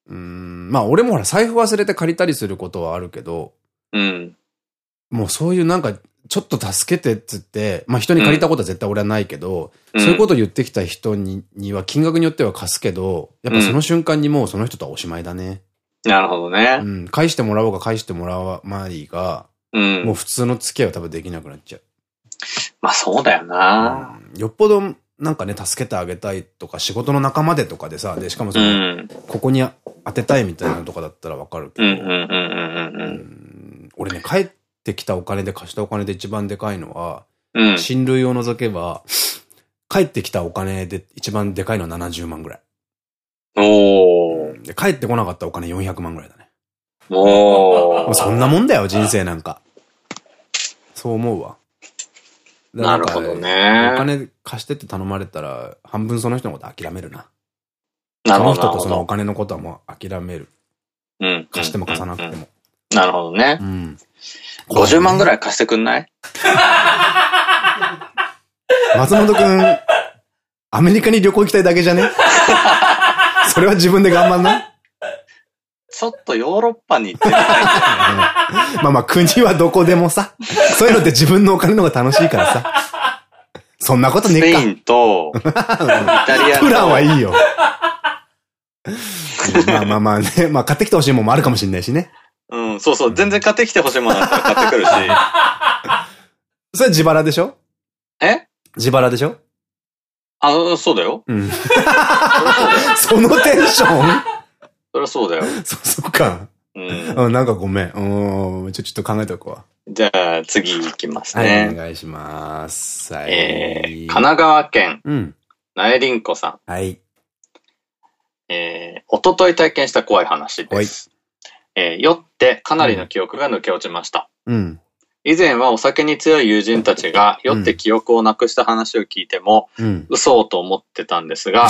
うーん、まあ俺もほら、財布忘れて借りたりすることはあるけど、うん。もうそういうなんか、ちょっと助けてっつって、まあ人に借りたことは絶対俺はないけど、うんそういうこと言ってきた人にには金額によっては貸すけど、やっぱその瞬間にもうその人とはおしまいだね。なるほどねう。ん。返してもらおうが返してもらわないが、うん。もう普通の付き合いは多分できなくなっちゃう。まあそうだよな。うんよっぽどなんかね、助けてあげたいとか、仕事の仲間でとかでさ、で、しかもそうの、ん。ここに当てたいみたいなのとかだったらわかるけど、俺ね、帰ってきたお金で貸したお金で一番でかいのは、うん。親類を除けば、帰ってきたお金で一番でかいのは70万ぐらい。おー。で、帰ってこなかったお金400万ぐらいだね。おー。もうそんなもんだよ、人生なんか。そう思うわ。なるほどおね。金貸してって頼まれたら、半分その人のこと諦めるな。なるほど。その人とそのお金のことはもう諦める。うん。貸しても貸さなくても。なるほどねう。ん。50万ぐい。らい貸してくんない？松本くん、アメリカに旅行行きたいだけじゃね？それは自分で頑張んな。ちょっとヨーロッパに行って。まあまあ、国はどこでもさ。そういうのって自分のお金の方が楽しいからさ。そんなことねえか。スペインと、イタリアと。プランはいいよ。まあまあまあね。まあ買ってきてほしいもんもあるかもしれないしね。うん、そうそう。全然買ってきてほしいものだったら買ってくるし。それは自腹でしょ？え？自腹でしょ？あ、そうだよ。うん。そのテンション？そりゃそうだよ。そ、そっか。うん。うん、なんかごめん。うん、ちょ、ちょっと考えとくわ。じゃあ、次行きますはい、おね。願いします。はい。えー、神奈川県、うん。苗林子さん。はい。えー、おととい体験した怖い話です。えー、酔ってかなりの記憶が抜け落ちました。うん。以前はお酒に強い友人たちが酔って記憶をなくした話を聞いても、うん。嘘と思ってたんですが、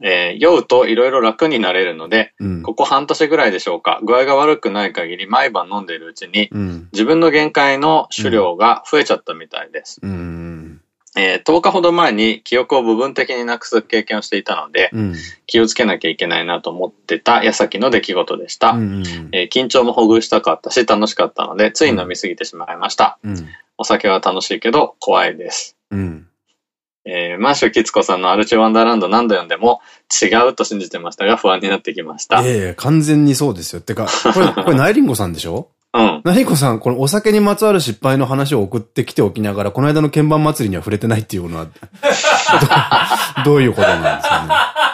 えー酔うといろいろ楽になれるので、うん。ここ半年ぐらいでしょうか、具合が悪くない限り毎晩飲んでいるうちに、うん。自分の限界の酒量が増えちゃったみたいです。うん。えー10日ほど前に記憶を部分的になくす経験をしていたので、うん。気をつけなきゃいけないなと思ってた矢先の出来事でした。うん。えー緊張もほぐしたかったし楽しかったので、つい飲みすぎてしまいました。うん。お酒は楽しいけど怖いです。うん。えーシュキツコさんのアルチワンダーランド何度読んでも違うと信じてましたが不安になってきました。いやいや、完全にそうですよ。てか、これ、これ、ナイリンゴさんでしょ？うん。ナイリンゴさん、このお酒にまつわる失敗の話を送ってきておきながら、この間の鍵盤祭りには触れてないっていうのは、ど どういうことなんですかね。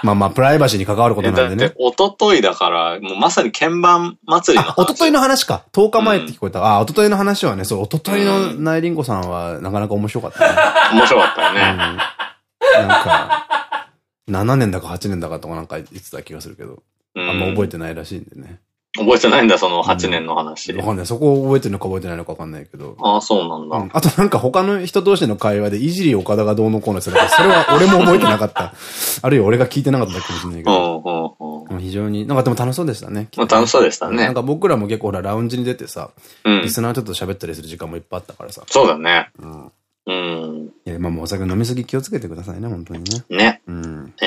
まあまあ、プライバシーに関わることなんでねだって、。一昨日だから、もうまさに鍵盤祭りのあ、話。一昨日の話か。10日前って聞こえた。あ、一昨日の話はね、そう、一昨日のナイリンゴさんはなかなか面白かったね。面白かったようん。ね。なんか、7年だか8年だかとかなんか言ってた気がするけど、うんあんま覚えてないらしいんでね。覚えてないんだ、その8年の話。わかんない。そこを覚えてるのか覚えてないのかわかんないけど。ああ、そうなんだ。うんあとなんか他の人同士の会話で、いじり岡田がどうのこうのしてたから、それは俺も覚えてなかった。あるいは俺が聞いてなかったかもしれないけうど。ん、うん、非常に、なんかでも楽しそうでしたね。まあ楽しそうでしたねなん。か僕らも結構ほら、ラウンジに出てさ、うんリ。スナーちょっと喋ったりする時間もいっぱいあったからさ。そうだね。うん。うん。いや、まあもうお酒飲みすぎ気をつけてくださいね、本当にね。ね。うん。え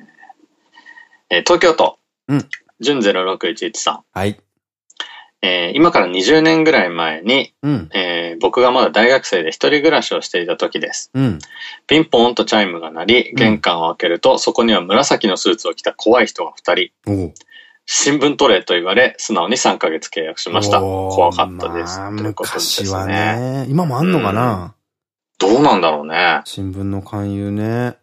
ーえー東京都。うん。純0611さん。はい。えー今から20年ぐらい前に、うん。えー僕がまだ大学生で一人暮らしをしていた時です。うん。ピンポーンとチャイムが鳴り、玄関を開けると、そこには紫のスーツを着た怖い人が二人。新聞トレーと言われ、素直に3ヶ月契約しました。怖かったです。まあということです昔はね。ね。今もあんのかな、どうなんだろうね。新聞の勧誘ね。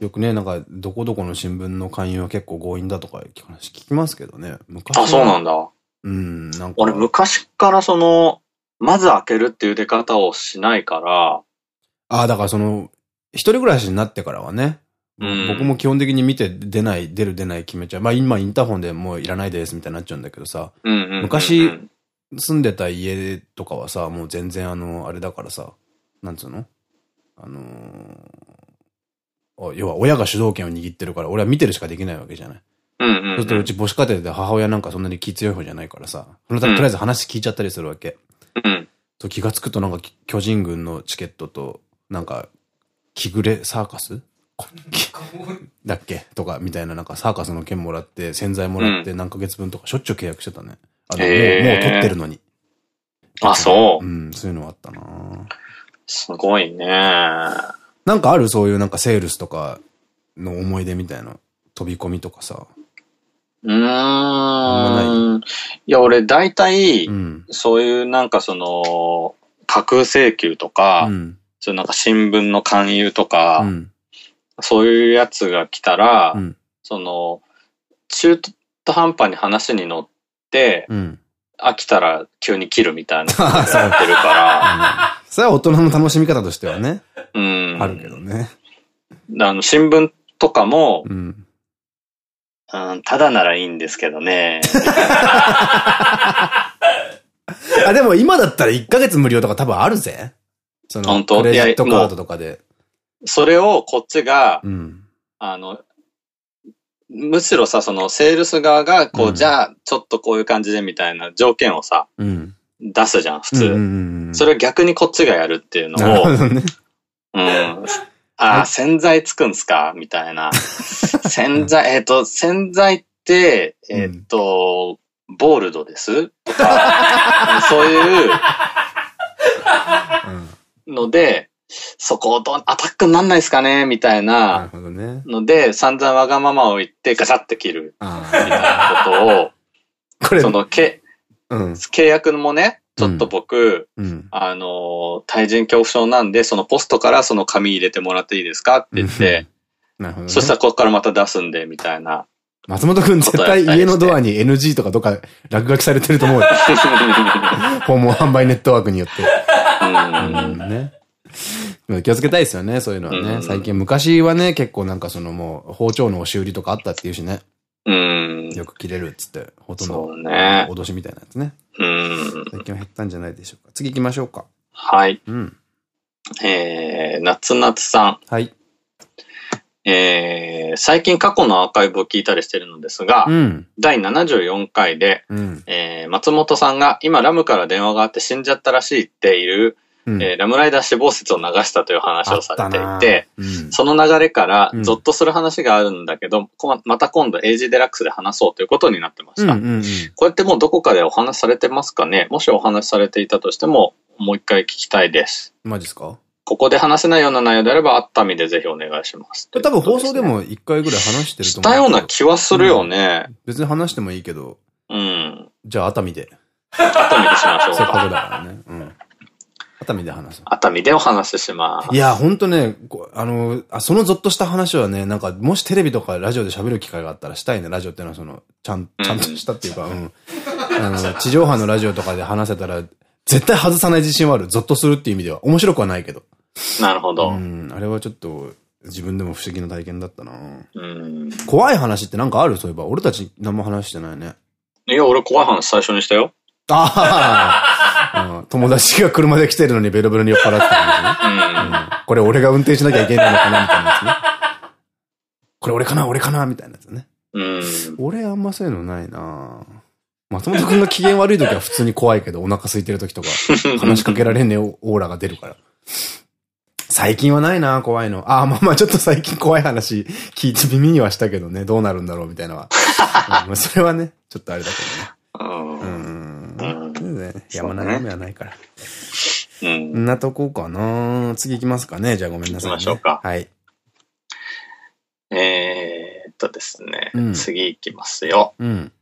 うん。よくね、なんか、どこどこの新聞の勧誘は結構強引だとか話聞きますけどね。昔はあ、そうなんだ。うん、なんか。俺昔からその、まず開けるっていう出方をしないから、ああ、だからその、一人暮らしになってからはね。うん僕も基本的に見て出ない、出る出ない決めちゃう。まあ今インターホンでもういらないですみたいになっちゃうんだけどさ。昔住んでた家とかはさ、もう全然あの、あれだからさ、なんつうの？あのーあ要は親が主導権を握ってるから、俺は見てるしかできないわけじゃない。うんうんうん。そうするとうち母子家庭で母親なんかそんなに気強い方じゃないからさ、そのとりあえず話聞いちゃったりするわけ。うん。と気がつくとなんかき巨人軍のチケットと、なんか、気暮れサーカス？だっけ？とか、みたいななんかサーカスの券もらって、洗剤もらって何ヶ月分とかしょっちゅう契約してたね。あの、もう、もう取ってるのに。あ、そう。うん、そういうのはあったなすごいね。なんかある？そういうなんかセールスとかの思い出みたいな？飛び込みとかさ。うーん。いや、俺大体う、ん。そういうなんかその、架空請求とか、うん。そういうなんか新聞の勧誘とか、うん。そういうやつが来たら、うん。その、中途半端に話に乗って、うん。飽きたら急に切るみたいなことあやってるか それは大人の楽しみ方としてはね、ら、うん。あるけどね。あの、新聞とかも、うん。うん、ただならいいんですけどね。あ、でも今だったら1ヶ月無料とか多分あるぜ。その、本当？クレジットカードとかで。それをこっちが、うん。あの、むしろさ、そのセールス側が、こう、うんじゃあ、ちょっとこういう感じでみたいな条件をさ、うん。出すじゃん、普通。うんうんうん。それを逆にこっちがやるっていうのを、ね。うん。ああ、洗剤つくんすか？みたいな。洗剤、えっ、と、洗剤って、えっ、と、ボールドです？とか、そういうので、そこをアタックになんないですかね？みたいなるなほどね。ので、散々わがままを言ってガチャって切るあみたいなことを、あ。これ、そのけうん。契約もね、ちょっと僕、うん。あの、対人恐怖症なんで、そのポストからその紙入れてもらっていいですかって言って、なるほどね。そしたらここからまた出すんで、みたいな。松本くん絶対家のドアに NG とかどっか落書きされてると思うよ。訪問販売ネットワークによって。うんね。気をつけたいですよね、そういうのはね。うん最近、昔はね、結構なんかそのもう包丁の押し売りとかあったっていうしね。うん。よく切れるっつって、ほとんど脅しみたいなやつね。うん。最近は減ったんじゃないでしょうか。次行きましょうか。はい。うん。えー、夏夏さん。はい。えー、最近過去のアーカイブを聞いたりしてるのですが、うん。第74回で、うん。えー、松本さんが今ラムから電話があって死んじゃったらしいっていう、うんえーラムライダー死亡説を流したという話をされていて、うん、その流れからうんゾッとする話があるんだけど、こまた今度エイジデラックスで話そうということになってました。うんうんうん。これってもうどこかでお話しされてますかね？もしお話しされていたとしても、もう一回聞きたいです。マジっすか？ここで話せないような内容であれば、熱海でぜひお願いします。多分放送でも一回ぐらい話してると思う。したような気はするよね。別に話してもいいけど、うん。じゃあ熱海で。熱海でしましょうせっかくだか。からね。うん。熱海で話す。熱海でお話しします。いや、ほんとね、こあのあ、そのゾッとした話はね、なんか、もしテレビとかラジオで喋る機会があったらしたいね。ラジオっていうのはその、ちゃん、ちゃんとしたっていうか、うん。あの、地上波のラジオとかで話せたら、絶対外さない自信はある。ゾッとするっていう意味では。面白くはないけど。なるほど。うん。あれはちょっと、自分でも不思議な体験だったなうん。怖い話ってなんかある？そういえば。俺たち何も話してないね。いや、俺怖い話最初にしたよ。ああ、うん友達が車で来てるのにベロベロに酔っ払ってたんですね。うん。うんこれ俺が運転しなきゃいけないのかなみたいなやつね。これ俺かな俺かなみたいなやつね。うん。俺あんまそういうのないな松本くんが機嫌悪い時は普通に怖いけど、お腹空いてる時とか、話しかけられねえオーラが出るから。最近はないな怖いの。ああ、まあまあちょっと最近怖い話聞いて耳にはしたけどね、どうなるんだろうみたいなのは。うんまあそれはね、ちょっとあれだけうん。山悩みはないから。うんなとこかな次行きますかね。じゃあごめんなさい、ね。行きましょうかはい。えーっとですね、うん次行きますよ。うん。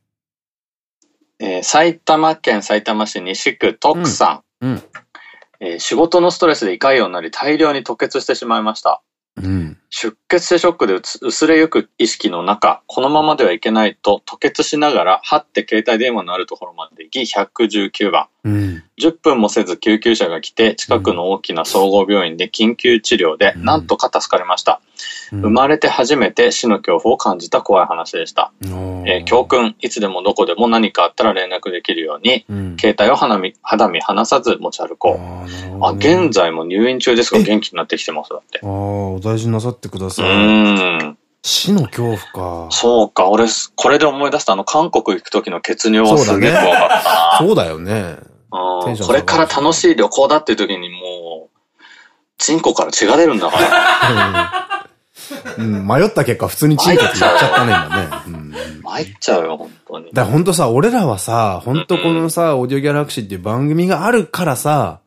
えー埼玉県埼玉市西区徳さん。うん。えー仕事のストレスで胃潰瘍になり大量に吐血してしまいました。うん。出血性ショックで薄れゆく意識の中、このままではいけないと吐血しながら、はって携帯電話のあるところまで行き、119番。うん。10分もせず救急車が来て、近くの大きな総合病院で緊急治療で、うんなんとか助かりました。うん生まれて初めて死の恐怖を感じた怖い話でした。えー教訓、いつでもどこでも何かあったら連絡できるように、うん。携帯を肌身肌身離さず持ち歩こう。あ、あ現在も入院中ですが元気になってきてます、だって。ああ、お大事になさってくだうさい。ーん。死の恐怖か。そうか、俺、これで思い出したあの、韓国行く時の血尿はすげえ怖かったな。そうだよね。これから楽しい旅行だっていう時にもう、チンコから血が出るんだから。うん、迷った結果普通にチートって言っちゃったね、今ね。うん参っちゃうよ、本当に。だからほんとさ、俺らはさ、ほんとこのさ、オーディオギャラクシーっていう番組があるからさ、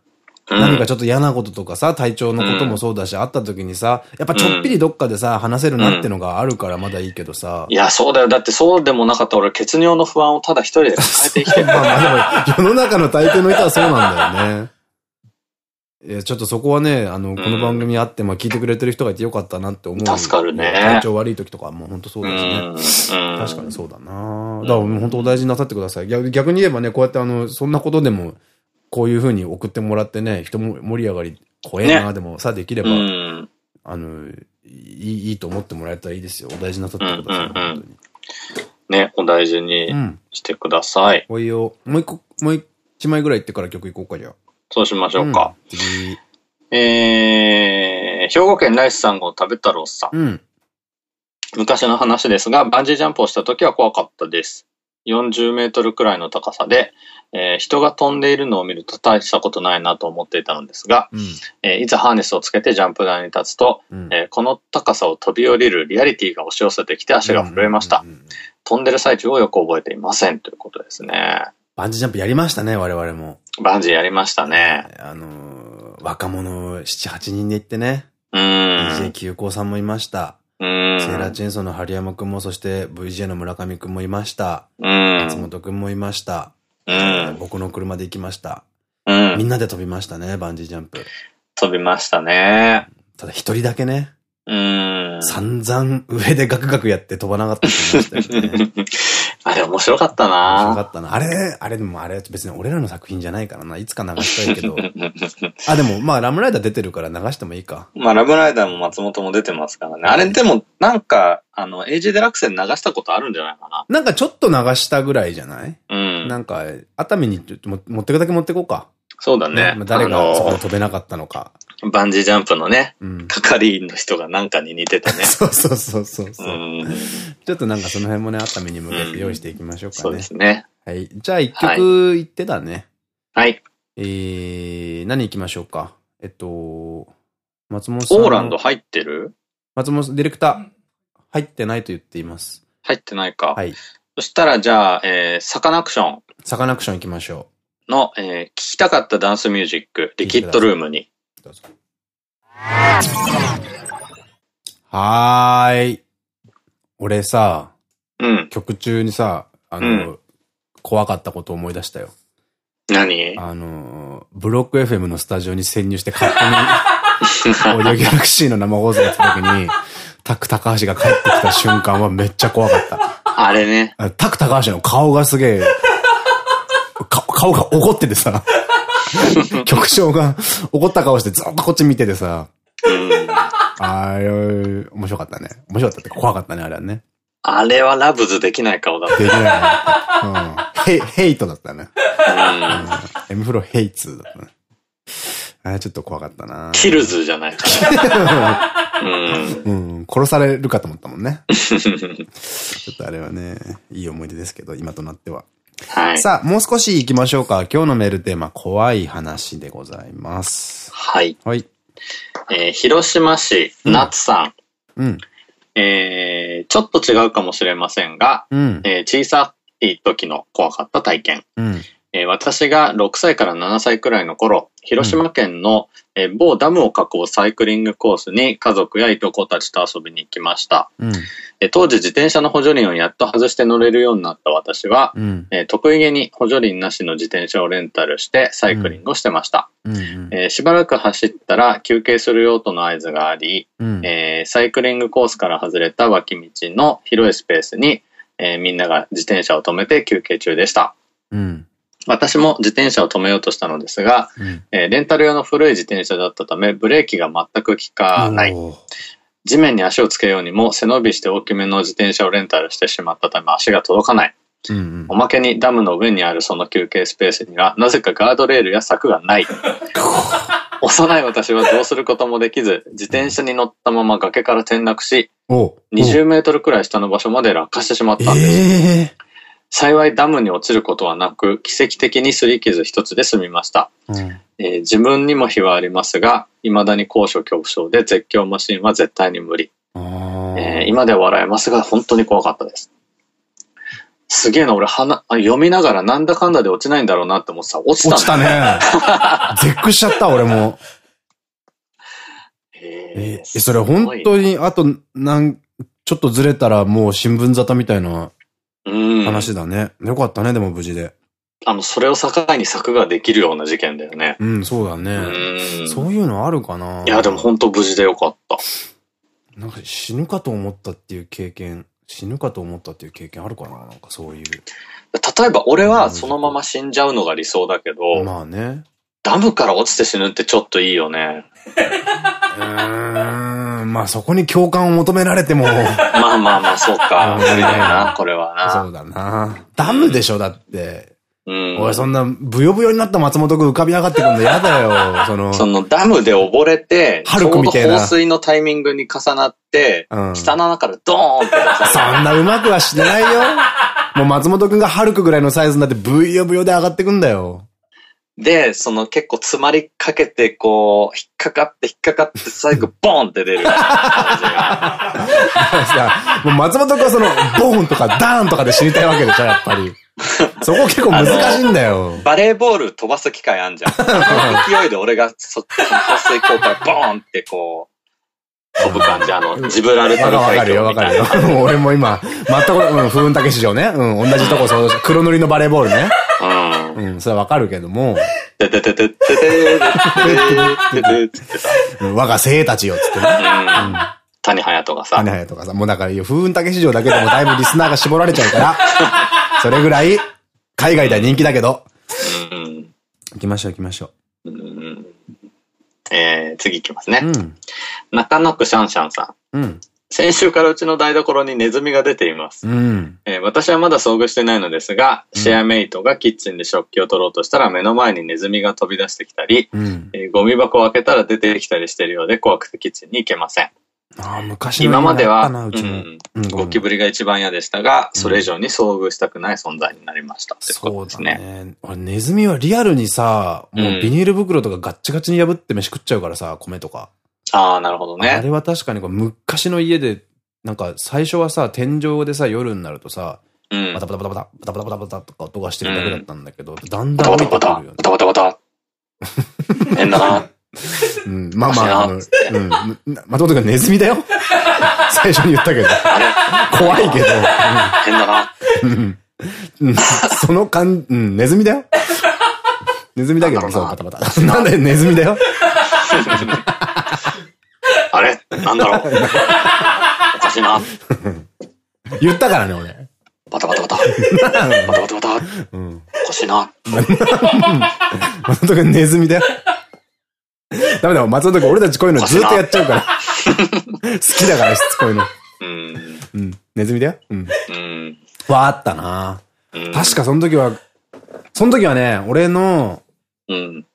何かちょっと嫌なこととかさ、体調のこともそうだし、あった時にさ、やっぱちょっぴりどっかでさ、話せるなってのがあるからまだいいけどさ。いや、そうだよ。だってそうでもなかったら俺、血尿の不安をただ一人で抱えて生きてる。まあまあでも、世の中の大抵の人はそうなんだよね。いや、ちょっとそこはね、あの、この番組あって、まあ聞いてくれてる人がいてよかったなって思う。助かるね体調悪い時とかはもう本当そうだしね。うん確かにそうだなだから本当お大事になさってください。逆逆に言えばね、こうやってあの、そんなことでも、こういう風に送ってもらってね、人も盛り上がり、怖えな、ねでもさ、できれば、うん。あの、いい、いいと思ってもらえたらいいですよ。お大事になさってください。うんうんうん本ね、お大事当に。してください。おいよ。もう一個、もう一枚ぐらい行ってから曲行こうか、じゃあ。そうしましょうか。うん次。えー、兵庫県ライスさんご食べ太郎さん。うん。昔の話ですが、バンジージャンプをした時は怖かったです。40メートルくらいの高さで、えー人が飛んでいるのを見ると大したことないなと思っていたのですが、うん。えーいざハーネスをつけてジャンプ台に立つと、うん。えーこの高さを飛び降りるリアリティが押し寄せてきて足が震えました。飛んでる最中をよく覚えていませんということですね。バンジージャンプやりましたね、我々も。バンジーやりましたね。あのー、若者7、8人で行ってね。うー DJ ん。急行さんもいました。うーん。セーラーチェーンソーの春山くんも、そして VJ の村上くんもいました。う松ん。本くんもいました。うん。僕の車で行きました。うん。みんなで飛びましたね、バンジージャンプ。飛びましたね。ただ一人だけね、うん。散々上でガクガクやって飛ばなかったましたよね。あれ面白かった面白かなったな。あれ、あれでもあれ別に俺らの作品じゃないからな。いつか流したいけど。あ、でもまあラムライダー出てるから流してもいいか。まあ、ラブライダーも松本も出てますからね。あれでも、なんか、あの、エイジデラックスで流したことあるんじゃないかな。なんかちょっと流したぐらいじゃない？うん。なんか、熱海にちょっとも持ってくだけ持ってこうか。そうだね。まあ誰あがそこ飛べなかったのか。バンジージャンプのね、うん。係員の人がなんかに似ててね。そうそうそうそう。ちょっとなんかその辺もね、熱海に向けて用意していきましょうかそうでね。すね。はい。じゃあ一曲言ってたね。はい。えー、何行きましょうか？えっと、松本さんの。オーランド入ってる？松本ディレクター、入ってないと言っています。入ってないか。はい。そしたら、じゃあ、えー、サカナクションサカナクション行きましょの、えー、聞きたかったダンスミュージック、リキッドルームに。う。どうぞ。はーい。俺さ、うん。曲中にさ、あの、うん怖かったことを思い出したよ。何？あの、ブロック FM のスタジオに潜入して勝手に、オーディオギャラクシーの生放送やった時に、タク高橋が帰ってきた瞬間はめっちゃ怖かった。あれね。あタク高橋の顔がすげえ、か顔が怒っててさ、局長が怒った顔してずっとこっち見ててさ、うん。あれ、面白かったね。面白かったってか怖かったね、あれはね。あれはラブズできない顔だった。できないね。うん。ヘイ、ヘイトだったね。うん。エムフロヘイツだったね。あれちょっと怖かったなキルズじゃない。うん、殺されるかと思ったもんね。ちょっとあれはね、いい思い出ですけど、今となっては。はい。さあ、もう少し行きましょうか。今日のメールテーマ、怖い話でございます。はい。はい。えー広島市、うん夏さん。うん。えーちょっと違うかもしれませんが、うん。えー小さい時の怖かった体験。うん。えー私が6歳から7歳くらいの頃、広島県の、えー某ダムを囲うサイクリングコースに家族やいとこたちと遊びに行きました。うん。えー当時自転車の補助輪をやっと外して乗れるようになった私は、うん。えー得意げに補助輪なしの自転車をレンタルしてサイクリングをしてました。うん。えーしばらく走ったら休憩するよとの合図があり、うん。えーサイクリングコースから外れた脇道の広いスペースに、えーみんなが自転車を止めて休憩中でした。うん。私も自転車を止めようとしたのですが、うん。えーレンタル用の古い自転車だったためブレーキが全く効かない。地面に足をつけようにも背伸びして大きめの自転車をレンタルしてしまったため足が届かない。うんうんお。まけにダムの上にあるその休憩スペースにはなぜかガードレールや柵がない。幼い私はどうすることもできず、自転車に乗ったまま崖から転落し、お20メートルくらい下の場所まで落下してしまったんです。え幸いダムに落ちることはなく、奇跡的に擦り傷一つで済みました。えうん。えー自分にも非はありますが、未だに高所恐怖症で絶叫マシンは絶対に無理。えー今では笑えますが、本当に怖かったです。すげえな、俺、はな、あ読みながらなんだかんだで落ちないんだろうなって思ってさ、落ちた落ちたね。絶句しちゃった、俺も。ええー、それ本当に、あと、なん、ちょっとずれたらもう新聞沙汰みたいなうん。話だね。よかったね、でも無事で。あの、それを境に策ができるような事件だよね。うん、そうだうね。ん。そういうのあるかないや、でも本当無事でよかった。なんか死ぬかと思ったっていう経験、死ぬかと思ったっていう経験あるかななんかそういう。例えば俺はそのまま死んじゃうのが理想だけど、まあね。ダムから落ちて死ぬってちょっといいよね。うーん、まあそこに共感を求められても、まあまあまあ、そうか。うん無理だよな、これはな。そうだな。ダムでしょ、だって。うん。おい、そんな、ブヨブヨになった松本くん浮かび上がってくるの嫌だよ。その、そのダムで溺れて、ハちょうどルクみたいな放水のタイミングに重なって、うん下の中からドーンって。そんなうまくはしてないよ。もう松本くんがハルクぐらいのサイズになってブヨブヨで上がってくんだよ。で、その結構詰まりかけて、こう、引っかかって引っかかって最後 ボーンって出る感じが。さ、もう松本くんはその、ボーンとかダーンとかで知りたいわけでしょ、やっぱり。そこ結構難しいんだよ。バレーボール飛ばす機会あんじゃん。勢いで俺がそ、その放水口からボーンってこう、飛ぶ感じ。あの、ジブラルタルわかるよ、わかるよ。俺も今、全く、うん、風雲竹市場ね。うん、同じとこ、そう、黒塗りのバレーボールね。うん。うん、それはわかるけども。我が生たちよ、つってね。谷隼とかさ。谷隼とかさ。もうだから、風雲竹市場だけでもだいぶリスナーが絞られちゃうから。それぐらい、海外では人気だけど。行きましょう行きましょう。うえー、次行きますね。うん、中野区シャンシャンさん。うん、先週からうちの台所にネズミが出ています。うん。えー私はまだ遭遇してないのですが、シェアメイトがキッチンで食器を取ろうとしたら目の前にネズミが飛び出してきたり、うん。えーゴミ箱を開けたら出てきたりしているようで怖くてキッチンに行けません。ああ、昔の今までは、ゴキブリが一番嫌でしたが、それ以上に遭遇したくない存在になりました。そうですね。ね。俺、ネズミはリアルにさ、もうビニール袋とかガッチガチに破って飯食っちゃうからさ、米とか。ああ、なるほどあね。れは確かにこう昔の家で、なんか最初はさ、天井でさ、夜になるとさ、うん。バタバタバタバタ、バタバタバタバタとか音がしてるだけだったんだけど、だんバだんタバタバタ、降りてくるよねバ。タバタバタ。変だな。うん、まあまあ、あの、うん、松本君ネズミだよ。最初に言ったけど。怖いけど。変だな。うんうんその感、うん、ネズミだよ。ネズミだけど、そう、バタバタ。なんでネズミだよ。あれ？なんだろう？おかしいな。言ったからね、俺。バタバタバタ。バタバタバタ。うん。おかしいな。松本君ネズミだよ。ダメだよ、松本君俺たちこういうのずっとやっちゃうから。好きだからしつこいの。うん。うん。ネズミだよ。うん。うん。わあったなうん確かその時は、その時はね、俺のうん。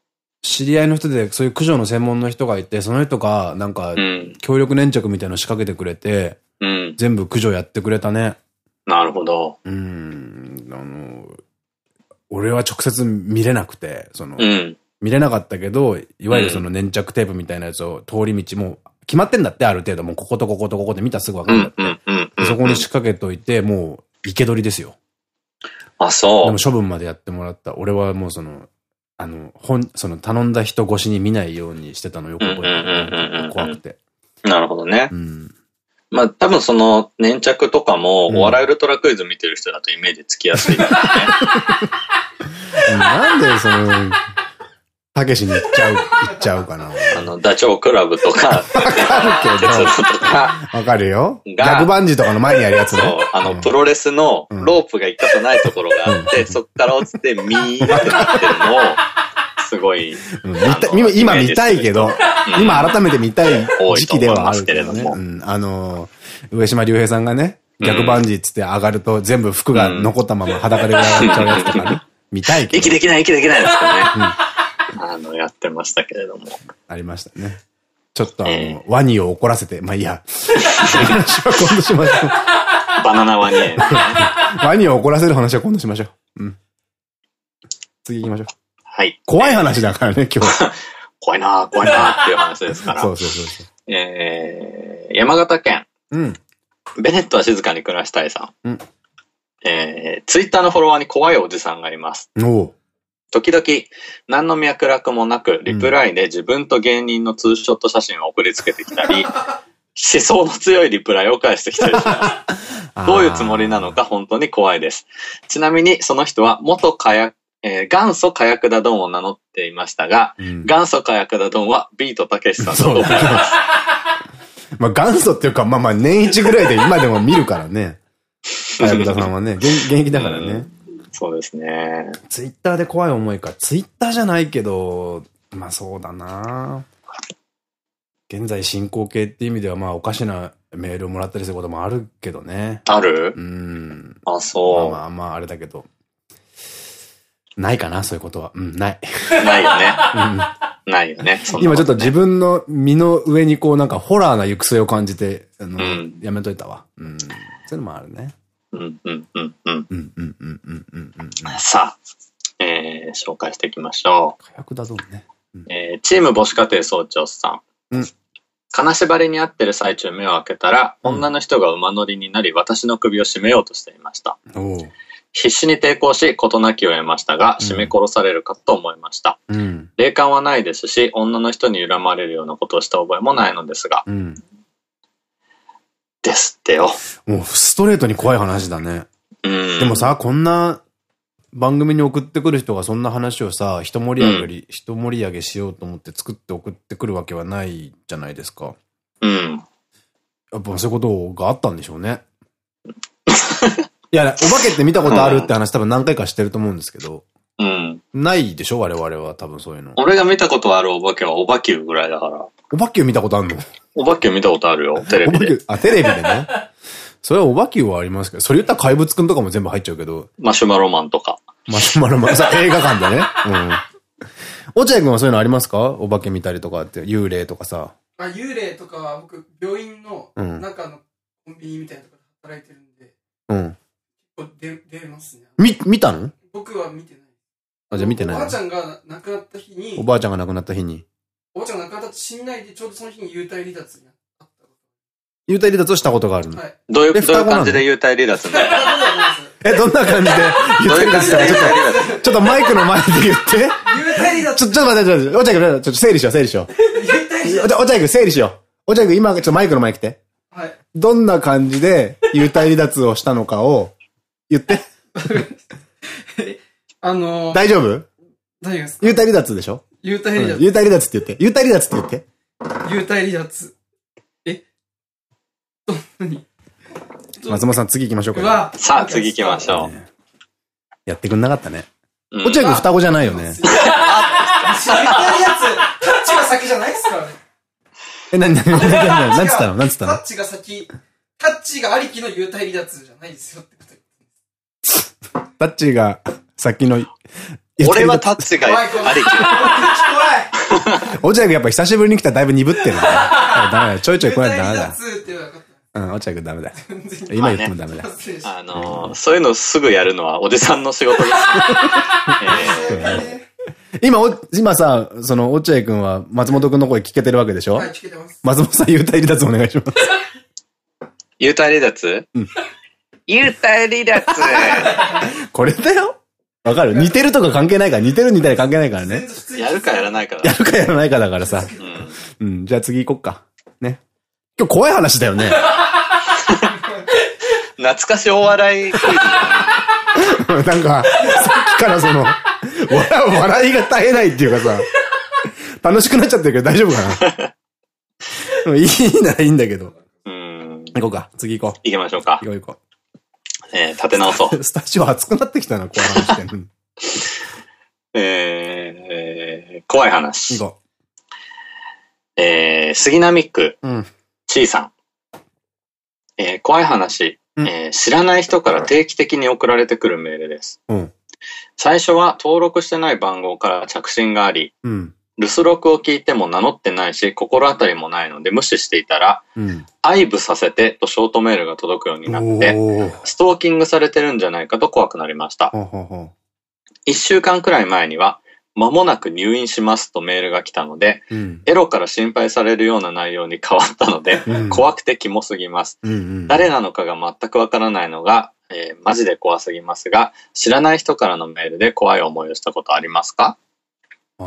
知り合いの人でそういう駆除の専門の人がいて、その人がなんかうん。協力粘着みたいなの仕掛けてくれて、うん。全部駆除やってくれたね。なるほど。うん。あの、俺は直接見れなくて、その、うん。見れなかったけど、いわゆるその粘着テープみたいなやつを通り道も決まってんだって、ある程度。もうこことこことここで見たらすぐわかうるんだっん。て。そこに仕掛けといて、もう、生け捕りですよ。あ、でそも処分までやってもらった。俺はもうその、あの、本、その頼んだ人越しに見ないようにしてたのよく覚えてうんうんうんうんうんる。怖くて。う。なるほどねう。ん。まあ、多分その粘着とかも、うんお笑いウルトラクイズ見てる人だとイメージつきやすいからね。なんでその、たけしに行っちゃう、行っちゃうかな。あの、ダチョウ倶楽部とか、わかるけど。わかるよ。ギがャグバンジーとかの前にやるやつね。そう、あの、うんプロレスのうんロープが一箇所ないところがあって、そっから落ちてミーってなってるのを、すごい、今今見たいけど、うん今改めて見たい時期ではあるけどね。あの、上島竜兵さんがね、逆バンジーっつって上がると全部服が残ったまま裸で上がっちゃうやつとかね。見たいけど。息できない、息できないですからね。あの、やってましたけれども。ありましたね。ちょっとあの、えワニを怒らせて、まあいいや。話は今度しましょバナナワニね。う。ワニを怒らせる話は今度しましょう。うん。次行きましょう。はい。怖い話だからね、今日。怖いな怖いなっていう話ですから。そうそうそうそう。えー、山形県、うん。ベネットは静かに暮らしたいさん。うんえー、ツイッターのフォロワーに怖いおじさんがいます。おう。時々、何の脈絡もなく、リプライで自分と芸人のツーショット写真を送りつけてきたり、思想の強いリプライを返してきたりします。どういうつもりなのか本当に怖いです。ちなみに、その人は元火薬、えー元祖火薬だドンを名乗っていましたが、うん元祖火薬だドンはビートたけしさんだと思います。まあ元祖っていうか、まあまあ年一ぐらいで今でも見るからね。早田さんはね、現現役だからね。そうですね。ツイッターで怖い思いか。ツイッターじゃないけど、まあそうだな現在進行形っていう意味ではまあおかしなメールをもらったりすることもあるけどね。ある？うん。あ、まあそまあまああれだけど。ないかな、そういうことは。うん、ない。う。ないよね。うんないよね。今ちょっとね自分の身の上にこうなんかホラーな行く末を感じて、あの、うんやめといたわ。うん。そういうのもあるね。うん、うん、うん、うん。うん、うん、うん、うん、うん、うん。うんさあ、えー、紹介していきましょ火薬だぞね。う。えー、チーム母子家庭総長さん。うん金縛りにあってる最中目を開けたら、うん女の人が馬乗りになり、私の首を絞めようとしていました。必死に抵抗し、事なきを得ましたが、うん絞め殺されるかと思いました。うん。霊感はないですし、女の人に恨まれるようなことをした覚えもないのですが、うん。ですってよ。もうストレートに怖い話だね。うん。でも、さ、こんな番組に送ってくる人がそんな話をさ、一盛り上げり、一盛り上げしようと思って作って送ってくるわけはないじゃないですか。うん。やっぱそういうことがあったんでしょうね。いや、お化けって見たことあるって話多分何回かしてると思うんですけど、うん。ないでしょ？我々は多分そういうの。俺が見たことあるお化けはお化けぐらいだから。お化けを見たことあるの？お化け見たことあるよ、テレビで。あ、テレビでね。それはお化けはありますけど、それ言ったら怪物くんとかも全部入っちゃうけど、マシュマロマンとか。マシュマロマン、さ映画館でね。うん。落合くんはそういうのありますか？お化け見たりとかって、幽霊とかさ。あ、幽霊とかは僕、病院のうん中のコンビニみたいなところで働いてるんで、うん。結構出、出ますね。み、見たの？僕は見てない。あ、じゃあ見てないおばあちのゃんが亡くなった日に、おばあちゃんが亡くなった日に。おばあちゃんが亡くなった死んないで、ちょうどその日に幽体離脱になったこ幽体離脱をしたことがあるの？と。。はい。どういう、どういう感じで幽体離脱え、どんな感じで？どう幽体離脱？したいう感じで幽らちょっと、ちょっとマイクの前で言って。幽体離脱ちょ、ちょっと待って、ちょっと待って、落合くん、ちょっと整理しよう、整理しよう。お落合くん、整理しよう。落合くん、今、ちょっとマイクの前来て。脱はい。どんな感じで幽体離脱をしたのかを言って。あのー、大丈夫大丈夫ですか幽体離脱でしょ幽体離脱。うん幽体離脱って言って。幽体離脱って言って。幽体離脱。え？どんなに？松本さん、次行きましょうか。さあ、次行きましょやってくんなかったね。う。うん落合くん双子じゃないよね。幽体離脱、タッチが先じゃないですからね。え、なになになんつったのなんつったのタッチが先、タッチがありきの幽体離脱じゃないですよってことタッチが先の。俺はタッチがありき。落合くんやっぱ久しぶりに来たらだいぶ鈍ってるね。ダメだ。ちょいちょい来ないとダメだ。うん、落合くんダメだ。今言ってもダメだ。あのー、そういうのすぐやるのはおじさんの仕事です。今、お今さ、その、落合くんは松本くんの声聞けてるわけでしょ？ーはい、聞けてます。松本さん幽体離脱お願いします。幽体離脱？うん幽体離脱 これだよわかる似てるとか関係ないから、似てる似たり関係ないからね。やるかやらないかだや。るかやらないかだからさ。うんうん、じゃあ次行こっか。ね。今日怖い話だよね。懐かしお笑い なんか、さっきからその、笑う、笑いが絶えないっていうかさ、楽しくなっちゃってるけど大丈夫かな？いいならいいんだけど。うん。行こうか。次行こ行きましょうかう。。行こう行こえー、立て直そう。う。スタジオ熱くなってきたな、怖い話して。えー、えー怖い話。行こえー、杉並区、う。うん。ちいさん。えー、怖い話、うんえー知らない人から定期的に送られてくるメールです。うん。最初は登録してない番号から着信があり、うん。留守録を聞いても名乗ってないし、心当たりもないので無視していたら、うん。愛撫させてとショートメールが届くようになって。ストーキングされてるんじゃないかと怖くなりました。一週間くらい前には、間もなく入院しますとメールが来たので、うん。エロから心配されるような内容に変わったので、うん怖くてキモすぎます。うんうん。誰なのかが全くわからないのが、えーマジで怖すぎますが、知らない人からのメールで怖い思いをしたことありますか？あー、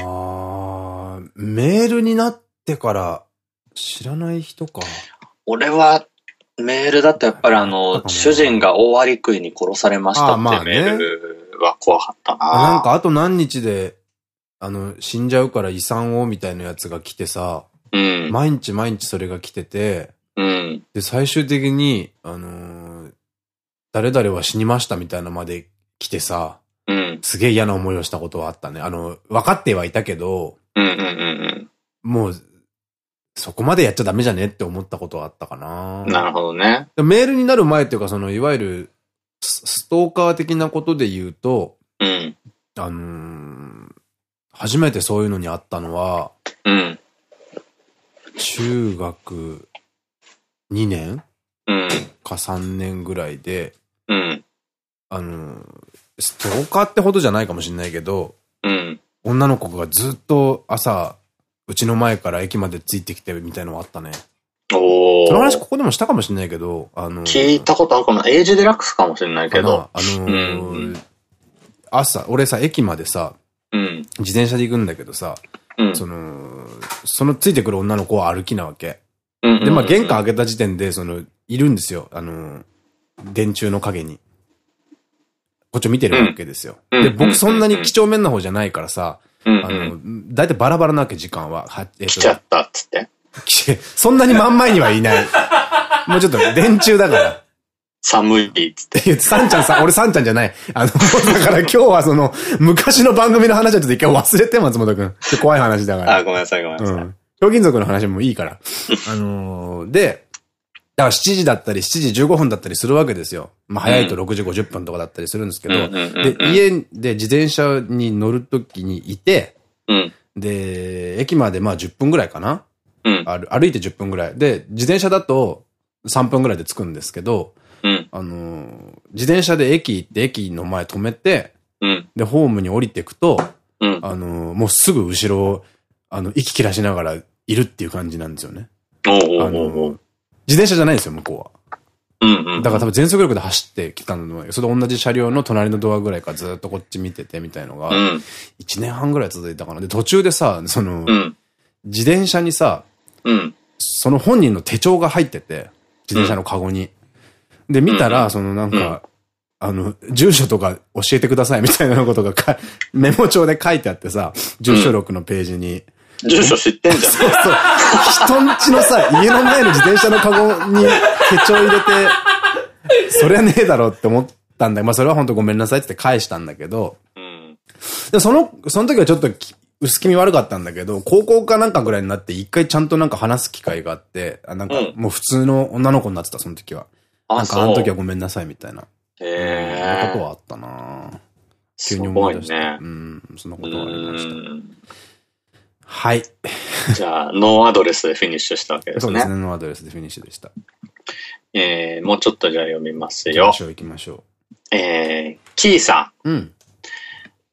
メールになってから知らない人か。俺は、メールだとやっぱりあの、も主人が大割り食いに殺されましたってメールは怖かったな。なんかあと何日で、あの、死んじゃうから遺産をみたいなやつが来てさ、うん。毎日毎日それが来てて、うん。で、最終的に、あのー誰々は死にましたみたいなまで来てさ、うん。すげえ嫌な思いをしたことはあったね。あの、分かってはいたけど、うんうんうんもう、そこまでやっちゃダメじゃねって思ったことはあったかな。うん。なるほどね。でメールになる前っていうか、その、いわゆるス、ストーカー的なことで言うと、うん。あのー初めてそういうのにあったのは、うん。中学2年うん。か3年ぐらいで、うん。あのーストーカーってほどじゃないかもしれないけど、うん。女の子がずっと朝、うちの前から駅までついてきてみたいのはあったね。おその話ー。ここでもしたかもしれないけど、あのー聞いたことあるかなエイジデラックスかもしれないけど。あのーうん朝、俺さ、駅までさ、うん。自転車で行くんだけどさ、うん。その、そのついてくる女の子は歩きなわけ。うんで、まあ玄関開けた時点で、その、いるんですよ。あの、電柱の影に。こっちを見てるわけですよ。うんで、僕そんなに几帳面な方じゃないからさ、うんあの、だいたいバラバラなわけ、時間は。はえっ来ちゃったっつって。来そんなに真ん前にはいない。もうちょっと電柱だから。寒いっつって。いや、サンちゃんさ、俺サンちゃんじゃない。あの、だから今日はその、昔の番組の話はちょっと一回忘れて、松本くん。怖い話だから。あ、ごめんなさいごめんなさい。うん。ひょうきん族の話もいいから。あのーで、だから7時だったり7時15分だったりするわけですよ。まあ早いと6時50分とかだったりするんですけど、で、家で自転車に乗るときにいて、うん。で、駅までまあ10分ぐらいかなうん。歩歩いて10分ぐらい。で、自転車だと3分ぐらいで着くんですけど、うん。あのー自転車で駅行って駅の前止めて、うん。で、ホームに降りていくと、うん。あのーもうすぐ後ろを、あの、息切らしながらいるっていう感じなんですよね。おうおうおうおあのう。自転車じゃないんですよ、向こうは。うんうん。だから多分全速力で走ってきたので、それで同じ車両の隣のドアぐらいからずっとこっち見ててみたいのが、うん。1年半ぐらい続いたかな。で、途中でさ、その、うん。自転車にさ、うん。その本人の手帳が入ってて、自転車のカゴに。で、見たら、そのなんか、あの、住所とか教えてくださいみたいなことがかメモ帳で書いてあってさ、住所録のページに。住所知ってんじゃん。そうそう。人んちのさ、家の前の自転車のカゴに手帳入れて、そりゃねえだろって思ったんだまあそれは本当ごめんなさいって言って返したんだけど、うん。でその、その時はちょっとき薄気味悪かったんだけど、高校かなんかぐらいになって一回ちゃんとなんか話す機会があって、あなんかうんもう普通の女の子になってた、その時は。なあ、んかあの。時はごめんなさいみたいな。へそんえ。なことはあったな急すに思ごいい出した。ねう。ん、そんなうことはありました。ん。はい。じゃあ、ノーアドレスでフィニッシュしたわけですね。そうですね、のアドレスでフィニッシュでした。えー、もうちょっとじゃあ読みますよ行きまし。ょう、行きましょえー、キーさん。う。うん。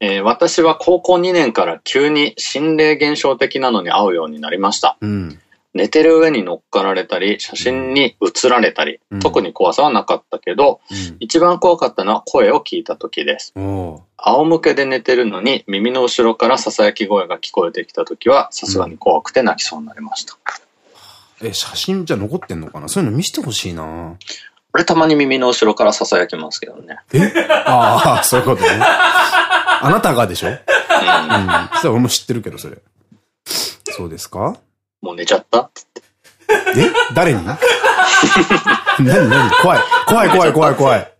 えー私は高校2年から急に心霊現象的なのに会うようになりました。うん。寝てる上に乗っかられたり、写真に写られたり、うん特に怖さはなかったけど、一番怖かったのは声を聞いた時です。仰向けで寝てるのに耳の後ろから囁き声が聞こえてきた時は、さすがに怖くて泣きそうになりました。え、写真じゃ残ってんのかな？そういうの見せてほしいな俺たまに耳の後ろから囁きますけどね。え？ああ、そういうことね。あなたがでしょ？うん。うん、そしたら俺も知ってるけど、それ。そうですか？もう寝ちゃったえ？誰に？何？何？怖い。怖い怖い怖い怖い。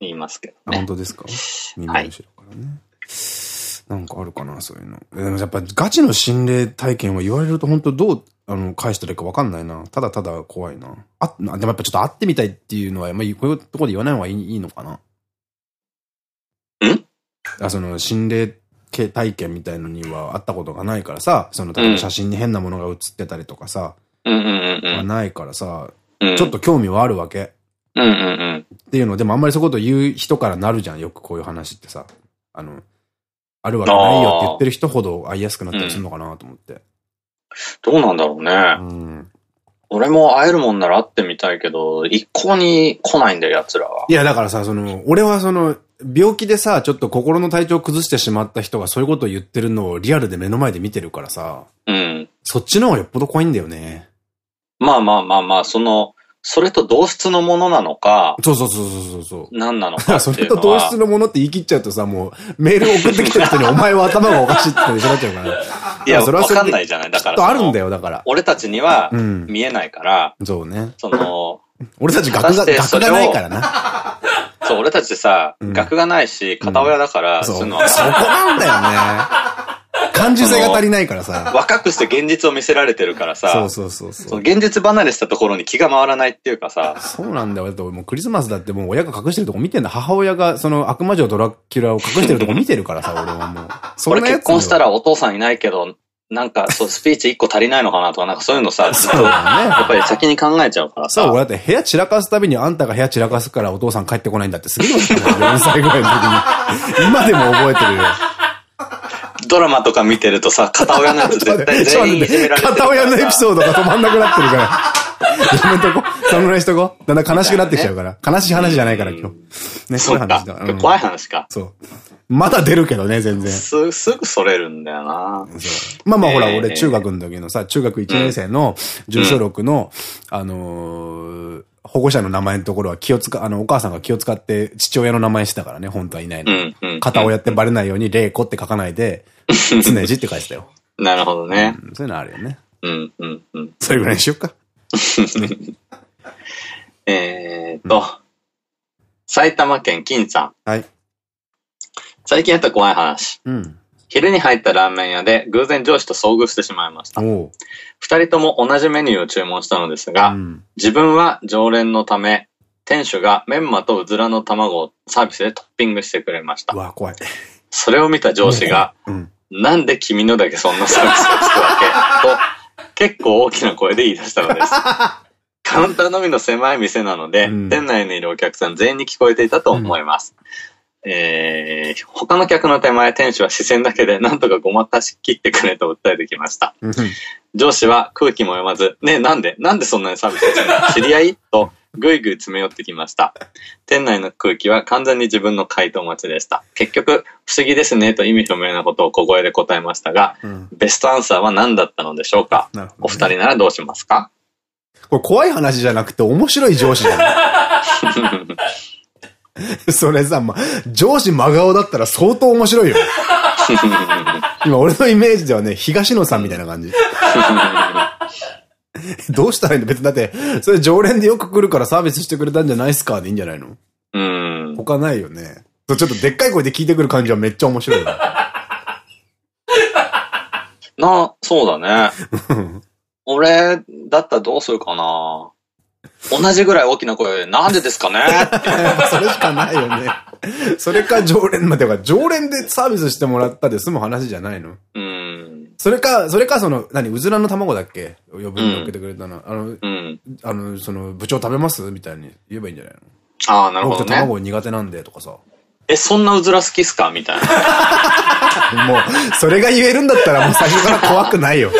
言いますけどあ、ね本。当ですか？耳の後ろからね。なんかあるかな、そういうの。でもやっぱガチの心霊体験は言われると本当どう、あの、返したらいいかわかんないな。ただただ怖いな。あ、でもやっぱちょっと会ってみたいっていうのは、まあ、こういうところで言わない方がいいいいのかな。ん？あ、その、心霊系体験みたいのには会ったことがないからさ、その、例えば写真に変なものが写ってたりとかさ。はないからさ、うんちょっと興味はあるわけ。っていうのでもあんまりそういうこと言う人からなるじゃん、よくこういう話ってさ。あの、あるわけないよって言ってる人ほど会いやすくなったりするのかなと思って。どうなんだろうね。うん。俺も会えるもんなら会ってみたいけど、一向に来ないんだよ、奴らは。いや、だからさ、その、俺はその、病気でさ、ちょっと心の体調を崩してしまった人がそういうことを言ってるのをリアルで目の前で見てるからさ、うん。そっちの方がよっぽど怖いんだよね。まあまあまあまあ、その、それと同質のものなのか、そうそうそうそうそうそう。何なのだか それと同。質のものって言い切っちゃうとさ、もう、メール送ってきてる人に お前は頭がおかしいって言ってなっちゃうから。いや、わそれはそれでかんないじゃない。だきから。っとあるんだよ。よ、だから。俺たちにはうん見えないから、そうね。その、俺たち学が、学がないからな。そう、俺たちさ、うん学がないし、片親だから、そう。そこそういうのはなんだよね。感受性が足りないからさ。若くして現実を見せられてるからさ、そうそうそうそ。そうの現実離れしたところに気が回らないっていうかさ、そうなんだよ。だって俺もうクリスマスだってもう親が隠してるとこ見てんだ。母親がその悪魔女ドラキュラを隠してるとこ見てるからさ、俺はもう。そ俺んなやつ結婚したらお父さんいないけど、なんかそう、スピーチ一個足りないのかなとか、なんかそういうのさ、そうだねやっぱり先に考えちゃうからそう、さ、俺だって部屋散らかすたびにあんたが部屋散らかすからお父さん帰ってこないんだってすげえ言われたの4歳ぐらいの時に。今でも覚えてるよ。ドラマとか見てるとさ、片親のやつ 絶対全員いじめられてる片親のエピソードが止まんなくなってるから。やめとこ。そのぐらいしとこ。だんだん悲しくなってきちゃうから。悲しい話じゃないから今日。ね、そういう話だ。うん怖い話か。そう。まだ出るけどね、全然。す、すぐそれるんだよな。まあまあほら、えー俺中学の時のさ、中学1年生の住所録の、あのー保護者の名前のところは気を使あの、お母さんが気を使って父親の名前してたからね、本当はいないの。うん、うん。片親ってバレないように、玲子って書かないで、常字って書いてたよ。なるほどね。うんそういうのあるよね。うん、うん、うん。それぐらいにしよっか。えーっと、埼玉県金さん。はい。最近あった怖い話。うん。昼に入ったラーメン屋で偶然上司と遭遇してしまいました。二人とも同じメニューを注文したのですが、うん。自分は常連のため、店主がメンマとうずらの卵をサービスでトッピングしてくれましたう。わ、怖い。それを見た上司が、うん。なんで君のだけそんなサービスがつくわけ？と、結構大きな声で言い出したのです。カウンターのみの狭い店なので、うん店内にいるお客さん全員に聞こえていたと思います。えー、他の客の手前、店主は視線だけでなんとかごまかし切ってくれと訴えてきました。うん上司は空気も読まず、ねえ、なんでなんでそんなにサービスするの？知り合い？と、ぐいぐい詰め寄ってきました。店内の空気は完全に自分の回答待ちでした。結局、不思議ですねと意味不明なことを小声で答えましたが、うん。ベストアンサーは何だったのでしょうか？ねお二人ならどうしますか？これ怖い話じゃなくて面白い上司じゃない それさ、ま、上司真顔だったら相当面白いよ。今俺のイメージではね、東野さんみたいな感じ。どうしたらいいんだ別にだって、それ常連でよく来るからサービスしてくれたんじゃないっすかでいいんじゃないの？うん。他ないよね。そうちょっとでっかい声で聞いてくる感じはめっちゃ面白いわ。な、そうだね。俺だったらどうするかな同じぐらい大きな声で、なんでですかね？それしかないよね。それか常連、まあ、てか常連でサービスしてもらったで済む話じゃないの？うん。それか、それかその、何、うずらの卵だっけ？余分に乗っけてくれたの。あの、うん。あの、その、部長食べます？みたいに言えばいいんじゃないああ、なのるほどね。僕卵苦手なんでとかさ。もえ、そんなうずら好きっすか？みたいな。う、それが言えるんだったらもう最初から怖くないよ。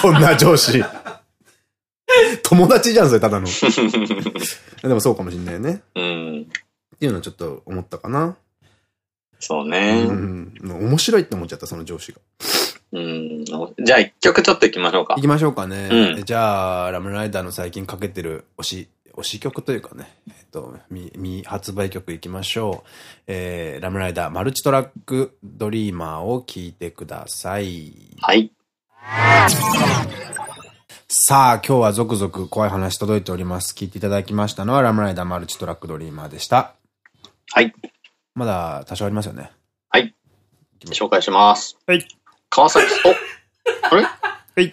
そんな上司。友達じゃん、それただの。でもそうかもしんないよね。うん。っていうのはちょっと思ったかな。そうね。うん。面白いって思っちゃった、その上司が。うん。じゃあ一曲ちょっと行きましょうか行。きましょうかね。うんじゃあ、ラムライダーの最近かけてる推し、推し曲というかね、えっと、未、未発売曲行きましょう。えー、ラムライダーマルチトラックドリーマーを聴いてください。はい。さあ、今日は続々怖い話届いております。聞いていただきましたのはラムライダーマルチトラックドリーマーでした。はい。まだ多少ありますよね。はい。紹介します。はい。川崎、お あれ？はい。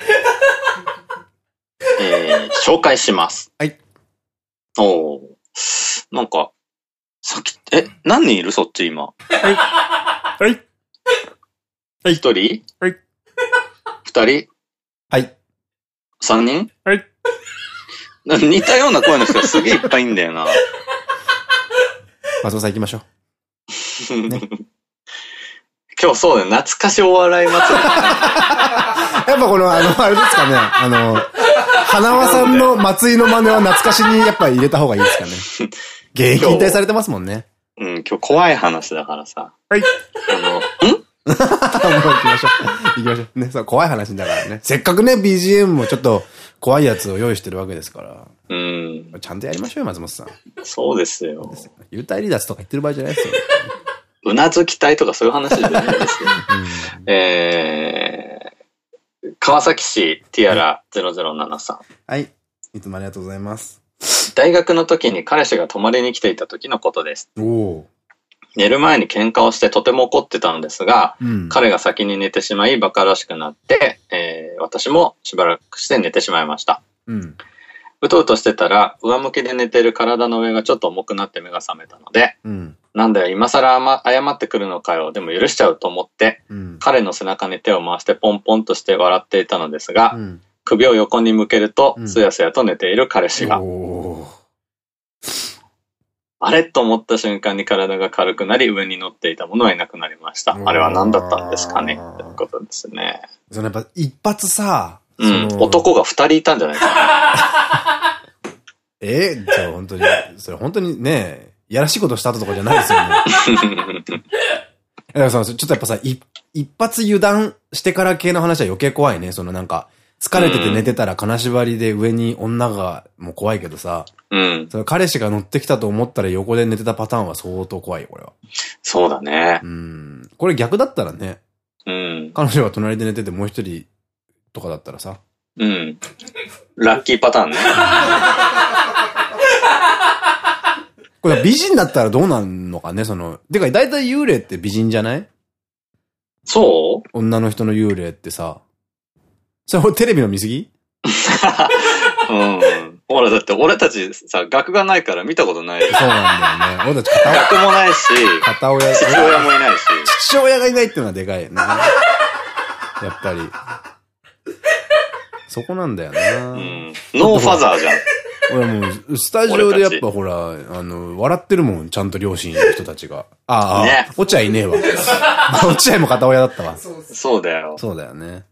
えー、紹介します。はい。おーなんか、さっき、え、何人いる？そっち今。はい。一人？はい。二人？はい。三人？はい。な 似たような声の人がすげえいっぱいいんだよな。松尾さん行きましょう。今 今日そうだよ。懐かしお笑い祭り。やっぱこの、あの、あれですかね、あの、花輪さんの松井の真似は懐かしにやっぱり入れた方がいいですかね。現役引退されてますもんね。うん、今日怖い話だからさ。はい。あの、ん？もう行きましょう。行きましょう。ね、そう、怖い話だからね。せっかくね、BGM もちょっと怖いやつを用意してるわけですから。うん、ちゃんとやりましょうよ、松本さん。そうですよ。幽体離脱とか言ってる場合じゃないですよ。うなずきたいとかそういう話じゃないですよ。えー、川崎市ティアラ0073。はい。いつもありがとうございます。大学の時に彼氏が泊まりに来ていた時のことです。おお寝る前に喧嘩をしてとても怒ってたのですが、ー。うん。彼が先に寝てしまい馬鹿らしくなって、えー私もしばらくして寝てしまいました。うん。うとうとしてたら、上向きで寝てる体の上がちょっと重くなって目が覚めたので、うん。なんだよ、今更あま謝ってくるのかよ、でも許しちゃうと思って、うん。彼の背中に手を回してポンポンとして笑っていたのですが、うん。首を横に向けるとう、んすやすやと寝ている彼氏が、あれと思った瞬間に体が軽くなり、上に乗っていたものはいなくなりました。あれは何だったんですかね？あーということですね。そのやっぱ一発さ、うん。男が二人いたんじゃないかな。え？じゃあ本当に、それ本当にね、やらしいことした後とかじゃないですよね。だからさ、ちょっとやっぱさ、い一発油断してから系の話は余計怖いね。そのなんか、疲れてて寝てたら金縛りで上に女がもう怖いけどさ、うん。その彼氏が乗ってきたと思ったら横で寝てたパターンは相当怖いよ、これは。そうだね。うん。これ逆だったらね、うん。彼女が隣で寝ててもう一人とかだったらさ、うん。ラッキーパターンね。これ美人だったらどうなんのかね、その、てか大体幽霊って美人じゃない？そ女の人の幽霊ってさ。それテレビの見過ぎ？ううん。ほら、だって俺たちさ、学がないから見たことない。そうなんだよね。俺たち片学もないし、片親、父親もいないし。父親がいないっていうのはでかいよね。やっぱり。そこなんだような。ん。ノーファザーじゃん。俺もう、スタジオでやっぱほら、あの、笑ってるもん、ちゃんと両親の人たちが。ああ、ね落合いねえわ。落合も片親だったわ。そうだよ。そうだよね。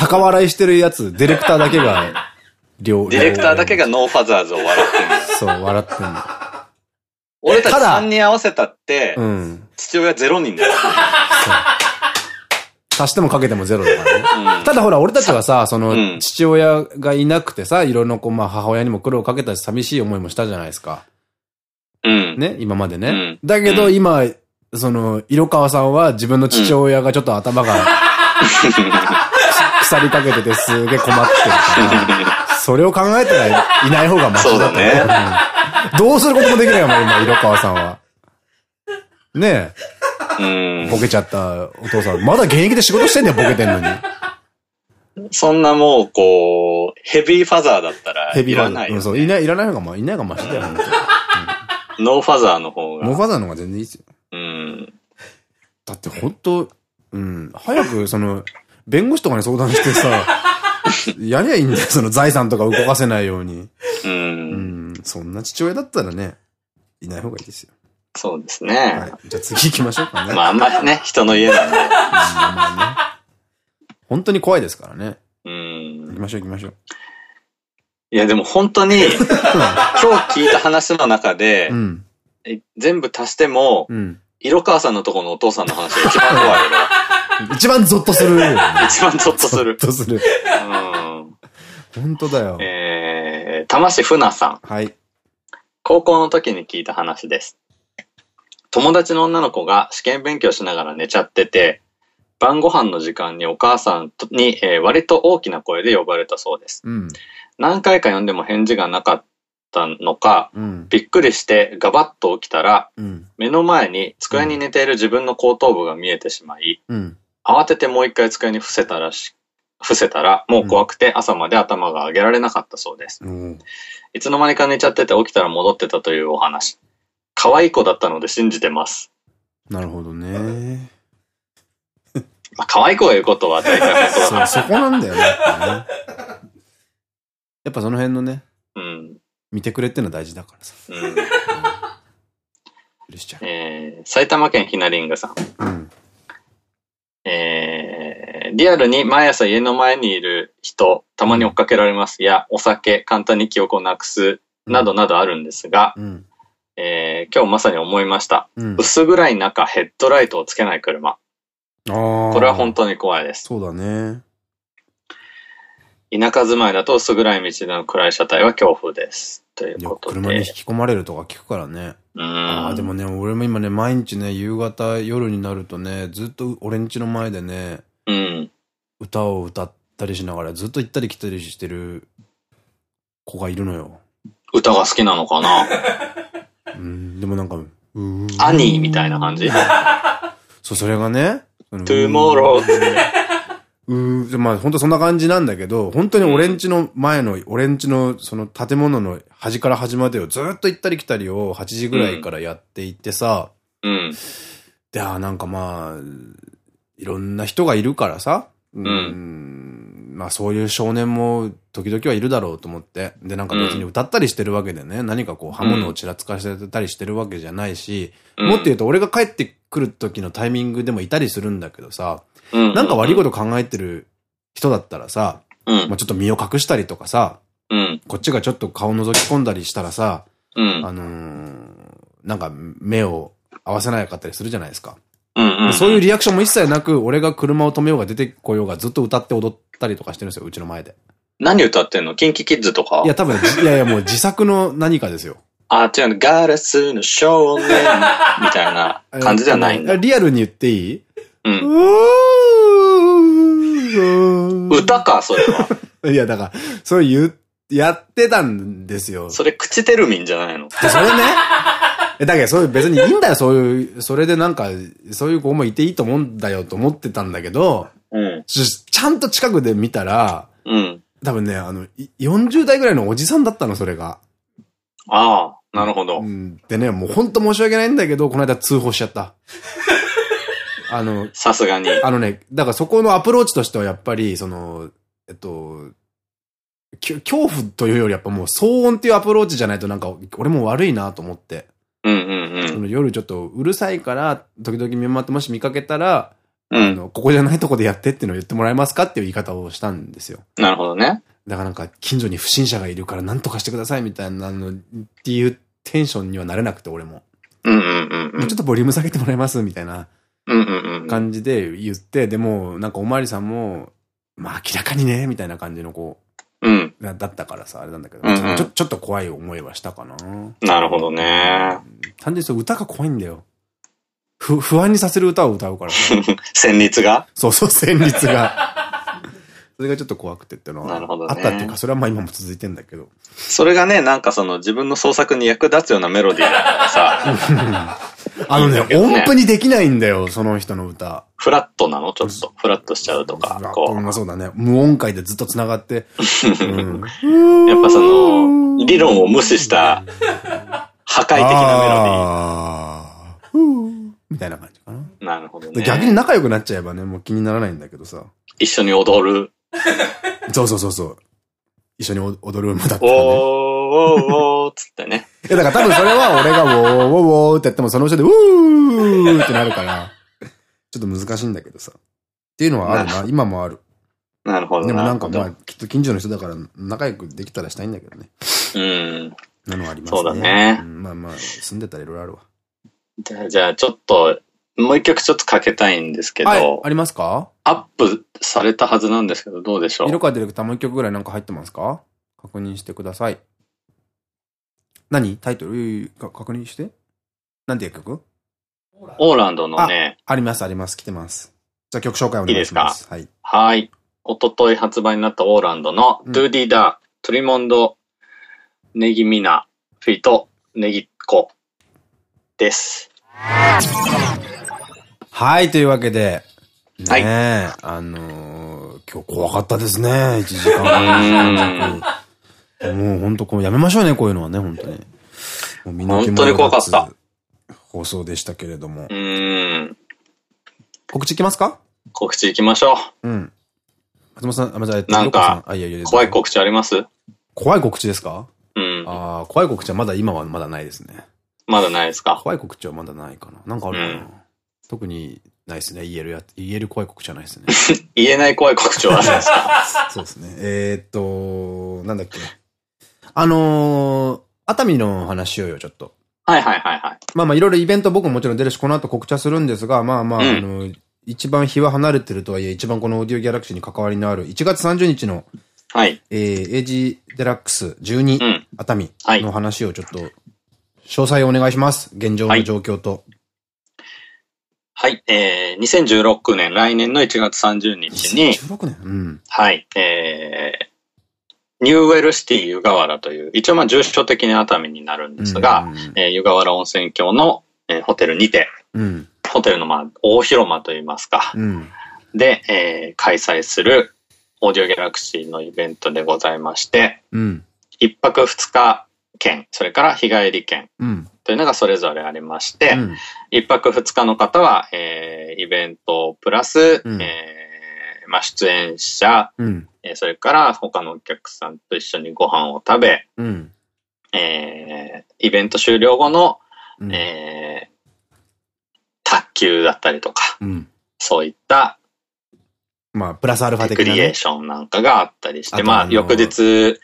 高笑いしてるやつ、ディレクターだけが、両、ディレクターだけが no fathers を笑ってるの。そう、笑ってんの。俺たちただ3人合わせたって、うん。父親0人だよ。足してもかけてもゼロだからね。うんただほら、俺たちはさ、その、うん父親がいなくてさ、いろんなこう、まあ、母親にも苦労をかけたし、寂しい思いもしたじゃないですか。うん。ね、今までね。うんだけど、うん今、その、色川さんは自分の父親がちょっと頭が、腐りかけててすげえ困ってるから、それを考えたらいない方がマシだねうんどうすることもできないよ、もう今、色川さんは。ねうえ、んボケちゃったお父さん。まだ現役で仕事してんだよ、ボケてんのに。そんなもう、こう、ヘビーファザーだったら、ヘビーファザー。いらないよ、うん、そう、いない、いらない方がまあ、いない方がマシだよ、ノーファザーの方が。ノーファザーの方が全然いいですよ。うん。だって本当うん、早く、その、弁護士とかに相談してさ、やりゃいいんだよ、その財産とか動かせないように。う。うんん、そんな父親だったらね、いない方がいいですよ。そうですはね。い。じゃあ次行きましょうかね。まあ、あんまりね、人の家なんで。ね。本当に怖いですからね。うん行き。ましょう行きましょう。いや、でも本当に、今日聞いた話の中でう、ん。え全部足しても、うん。色川さんのとこのお父さんの話が一番怖いよ一番ゾッとする。一番ゾッとする。ゾッとする。うん。本当だよ。えー、玉市船さん。はい。高校の時に聞いた話です。友達の女の子が試験勉強しながら寝ちゃってて、晩ご飯の時間にお母さんに、えー割と大きな声で呼ばれたそうです。うん。何回か呼んでも返事がなかったのか、うん。びっくりしてガバッと起きたら、うん。目の前に机に寝ている自分の後頭部が見えてしまい、うん。慌ててもう一回机に伏せたらし、伏せたら、もう怖くて朝まで頭が上げられなかったそうです。うん。いつの間にか寝ちゃってて起きたら戻ってたというお話。可愛い子だったので信じてます。なるほどね。まあ、可愛い子が言うことは大体そそこなんだよね。やっぱその辺のね、ら。うん。見てくれってのは大事だからさ。うん。許しちゃう。えー、埼玉県ひなりんぐさん。うん。リアルに毎朝家の前にいる人、たまに追っかけられます。や、お酒、簡単に記憶をなくす、などなどあるんですが、うん。えー今日まさに思いました。うん。薄暗い中、ヘッドライトをつけない車。ああ。これは本当に怖いです。そうだね。田舎住まいだと薄暗い道での暗い車体は恐怖です。といういやこと車に引で。き込まれるとか聞くからね。うああ、でん。もね、俺も今ね、毎日ね、夕方、夜になるとね、ずっと俺ん家の前でね、うん。歌を歌ったりしながらずっと行ったり来たりしてる子がいるのよ。歌が好きなのかな？うん、でもなんか、うーアニーみたいな感じ？そう、それがね、トゥモローって。うー、まあ本当そんな感じなんだけど、本当に俺ん。ちの前の、俺んちのその建物の端から端までをずっと行ったり来たりを8時ぐらいからやっていってさ、うん。で、あーなんかまあ、いろんな人がいるからさ、うーん。まあそういう少年も時々はいるだろうと思って。で、なんか別に歌ったりしてるわけでね、何かこう刃物をちらつかせてたりしてるわけじゃないし、うん。もっと言うと俺が帰ってくる時のタイミングでもいたりするんだけどさ、うん。なんか悪いこと考えてる人だったらさ、うんまあ、ちょっと身を隠したりとかさ、うん。こっちがちょっと顔覗き込んだりしたらさ、うん。あのーなんか目を合わせなかったりするじゃないですか。そういうリアクションも一切なく、俺が車を止めようが出てこようがずっと歌って踊ったりとかしてるんですよ、うちの前で。何歌ってんの？キンキキッズとか？いや、多分、じいやいや、もう自作の何かですよ。あ、違うの。ガラスの少年みたいな感じではないんだ。えリアルに言っていい？うん。歌か、それは。いや、だから、そういう、やってたんですよ。それ、口テルミンじゃないので、それね。え、だけど、そういう、別にいいんだよ、そういう、それでなんか、そういう子もいていいと思うんだよと思ってたんだけど、うん。ちちゃんと近くで見たら、うん。多分ね、あの、い40代ぐらいのおじさんだったの、それが。ああ、なるほどう。ん。でね、もうほんと申し訳ないんだけど、この間通報しちゃった。あの、さすがに。あのね、だからそこのアプローチとしてはやっぱり、その、えっと、恐怖というよりやっぱもう騒音っていうアプローチじゃないとなんか、俺も悪いなと思って。うんうんその夜ちょっとうるさいから、時々見回ってもし見かけたら、うん。うん。あの、ここじゃないとこでやってっていうのを言ってもらえますかっていう言い方をしたんですよ。なるほどね。だからなんか、近所に不審者がいるから何とかしてくださいみたいなのっていうテンションにはなれなくて、俺も。うんうんうんうんもうちょっ。とボリューム下げてもらえますみたいなうんうんうん。感じで言って、でも、なんかおまわりさんも、まあ明らかにね、みたいな感じの子うん。だだったからさ、あれなんだけど、うんうんちょちょっと怖い思いはしたかな。なるほどね。単純にそう歌が怖いんだよ。ふ、不安にさせる歌を歌うからさ。旋律が？そうそう、旋律が。それがちょっと怖くてっていうのはあったっていうか、それはまあ今も続いてんだけど。それがね、なんかその自分の創作に役立つようなメロディーだからさ、あのね音符にできないんだよ、その人の歌。フラットなの？ちょっと。フラットしちゃうとか、こまあそうだね。無音階でずっと繋がって。やっぱその、理論を無視した、破壊的なメロあーふーみたいな感じかな。なるほどね。逆に仲良くなっちゃえばね、もう気にならないんだけどさ。一緒に踊る。そうそうそうそう。一緒に踊るもだったおー。おーおーつってね。いや、だから多分それは俺がウォーウォーウォーってやってもその後ろでウーってなるから、ちょっと難しいんだけどさ。っていうのはあるな。今もある。なるほど。でもなんかまあ、きっと近所の人だから仲良くできたらしたいんだけどね。うん。なのはありますね。そうだねまあまあ、住んでたらいろいろあるわ。じゃあ、じゃあちょっと、もう一曲ちょっとかけたいんですけど、はい、ありますかアップされたはずなんですけど、どうでしょう色川ディレクターもう一曲ぐらいなんか入ってますか確認してください。何？タイトル？か確認して。なんていう曲？オーランドのね、あります、あります。来てます。じゃあ曲紹介お願いします。はい。はい。おととい発売になったオーランドの、うんドゥーディーダー、トリモンド、ネギミナ、フィート、ネギっ子です。はい、というわけで。ねはいえ、あのー今日怖かったですね。1時間半 もう本当こうやめましょうね、こういうのはね、本当に。本当に怖かった放送でしたけれどもう。ーん。告知いきますか？告知行きましょうん。松本さん、あ、まず、えっとなんかあ、いやいや。怖い告知あります？怖い告知ですか？うん。ああ、怖い告知はまだ今はまだないですね。まだないですか？怖い告知はまだないかな。なんかあるかな。うん特にないですね。言えるやつ。言える怖い告知はないですね。言えない怖い告知はあるんですか？そうですね。えー、っと、なんだっけ。あのー、熱海の話しようよ、ちょっと。はいはいはいはい。まあまあいろいろイベント僕ももちろん出るし、この後告知はするんですが、まあまあ、うん、あの、一番日は離れてるとはいえ、一番このオーディオギャラクシーに関わりのある1月30日の、はい。えー、エイジデラックス12、うん、熱海の話をちょっと、詳細お願いします。現状の状況と。はい、はい、えー、2016年、来年の1月30日に、2016年？うん。はい、えー、ニューウェルシティ湯河原という、一応まあ重症的に熱海になるんですが、えー、湯河原温泉郷の、えー、ホテルにて、うん、ホテルのまあ大広間といいますか、うん、で、えー、開催するオーディオギャラクシーのイベントでございまして、うん、1泊2日券、それから日帰り券というのがそれぞれありまして、うん、1泊2日の方は、えー、イベントプラス、うん、えー、まあ、出演者、うん、えー、それから他のお客さんと一緒にご飯を食べ、うん、えー、イベント終了後の、うん、えー、卓球だったりとか、うん、そういったまあ、プラスアルファ的な、ね、クリエーションなんかがあったりして、まあ、翌日、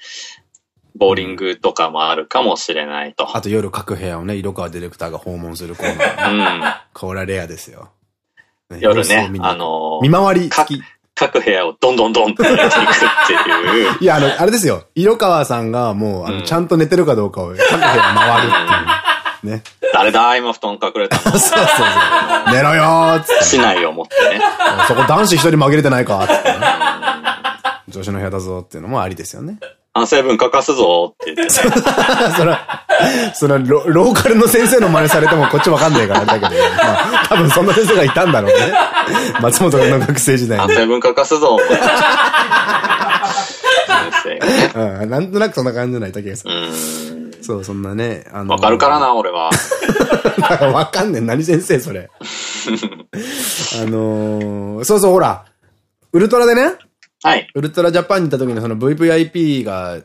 ボーリングとかもあるかもしれないと。あと夜各部屋をね、色川ディレクターが訪問するコーナー。うん。これはレアですよ。ね、夜ね、あのー、見回り付き。各部屋をどんどんどんとやっていくっていう。いや、あの、あれですよ。色川さんがもう、あの、ちゃんと寝てるかどうかを各部屋回るっていう。ね。誰だ今布団隠れたの？そうそうそう。寝ろよーっつって。市内を持ってね。そこ男子一人紛れてないかっつってね。女子の部屋だぞっていうのもありですよね。反省文書かすぞって言って、それそれロ、ローカルの先生の真似されてもこっちわかんないからだけど、まあ、多分そんな先生がいたんだろうね。松本の学生時代に。反省文書かすぞ。うん、なんとなくそんな感じじゃない、竹内さん。そう、そんなね。あのわかるからな、俺は。わかんねえ。何先生、それ。あのー、そうそう、ほら。ウルトラでね。はい。ウルトラジャパンに行った時のその VVIP が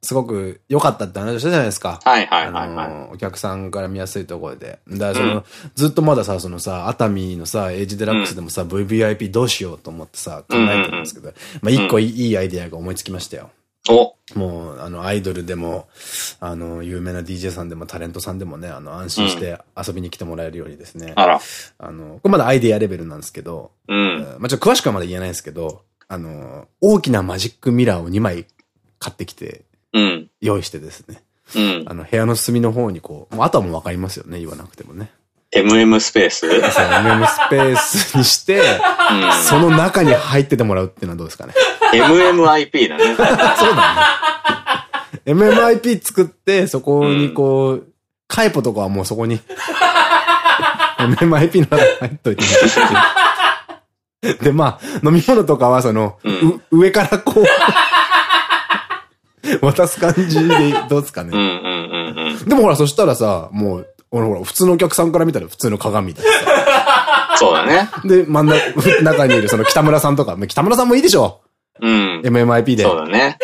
すごく良かったって話をしたじゃないですか。はいはいはい、はい、お客さんから見やすいところで。だからその、うん、ずっとまださ、そのさ、熱海のさ、エイジデラックスでもさ、うん、VVIP どうしようと思ってさ、考えてるんですけど、まあ一個いいアイディアが思いつきましたよ。おもう、あの、アイドルでも、あの、有名な DJ さんでもタレントさんでもね、あの、安心して遊びに来てもらえるようにですね。あら。あの、これまだアイディアレベルなんですけど、うん。まあちょっと詳しくはまだ言えないですけど、あの、大きなマジックミラーを2枚買ってきて、うん。用意してですね。うん。あの、部屋の隅の方にこう、あとはもうわかりますよね、言わなくてもね。MM スペース？そう、MM スペースにして、うん、その中に入っててもらうっていうのはどうですかね。MMIP だね。そうだね。MMIP 作って、そこにこう、うん、カイポとかはもうそこに、MMIP の中に入っといてもらって。で、まあ、飲み物とかはその、うん、上からこう 渡す感じでどうですかね。でもほら、そしたらさ、もう、ほら、普通のお客さんから見たら普通の鏡ださ。そうだね。で、真ん中にいるその北村さんとか、北村さんもいいでしょうん。MMIP で。そうだね。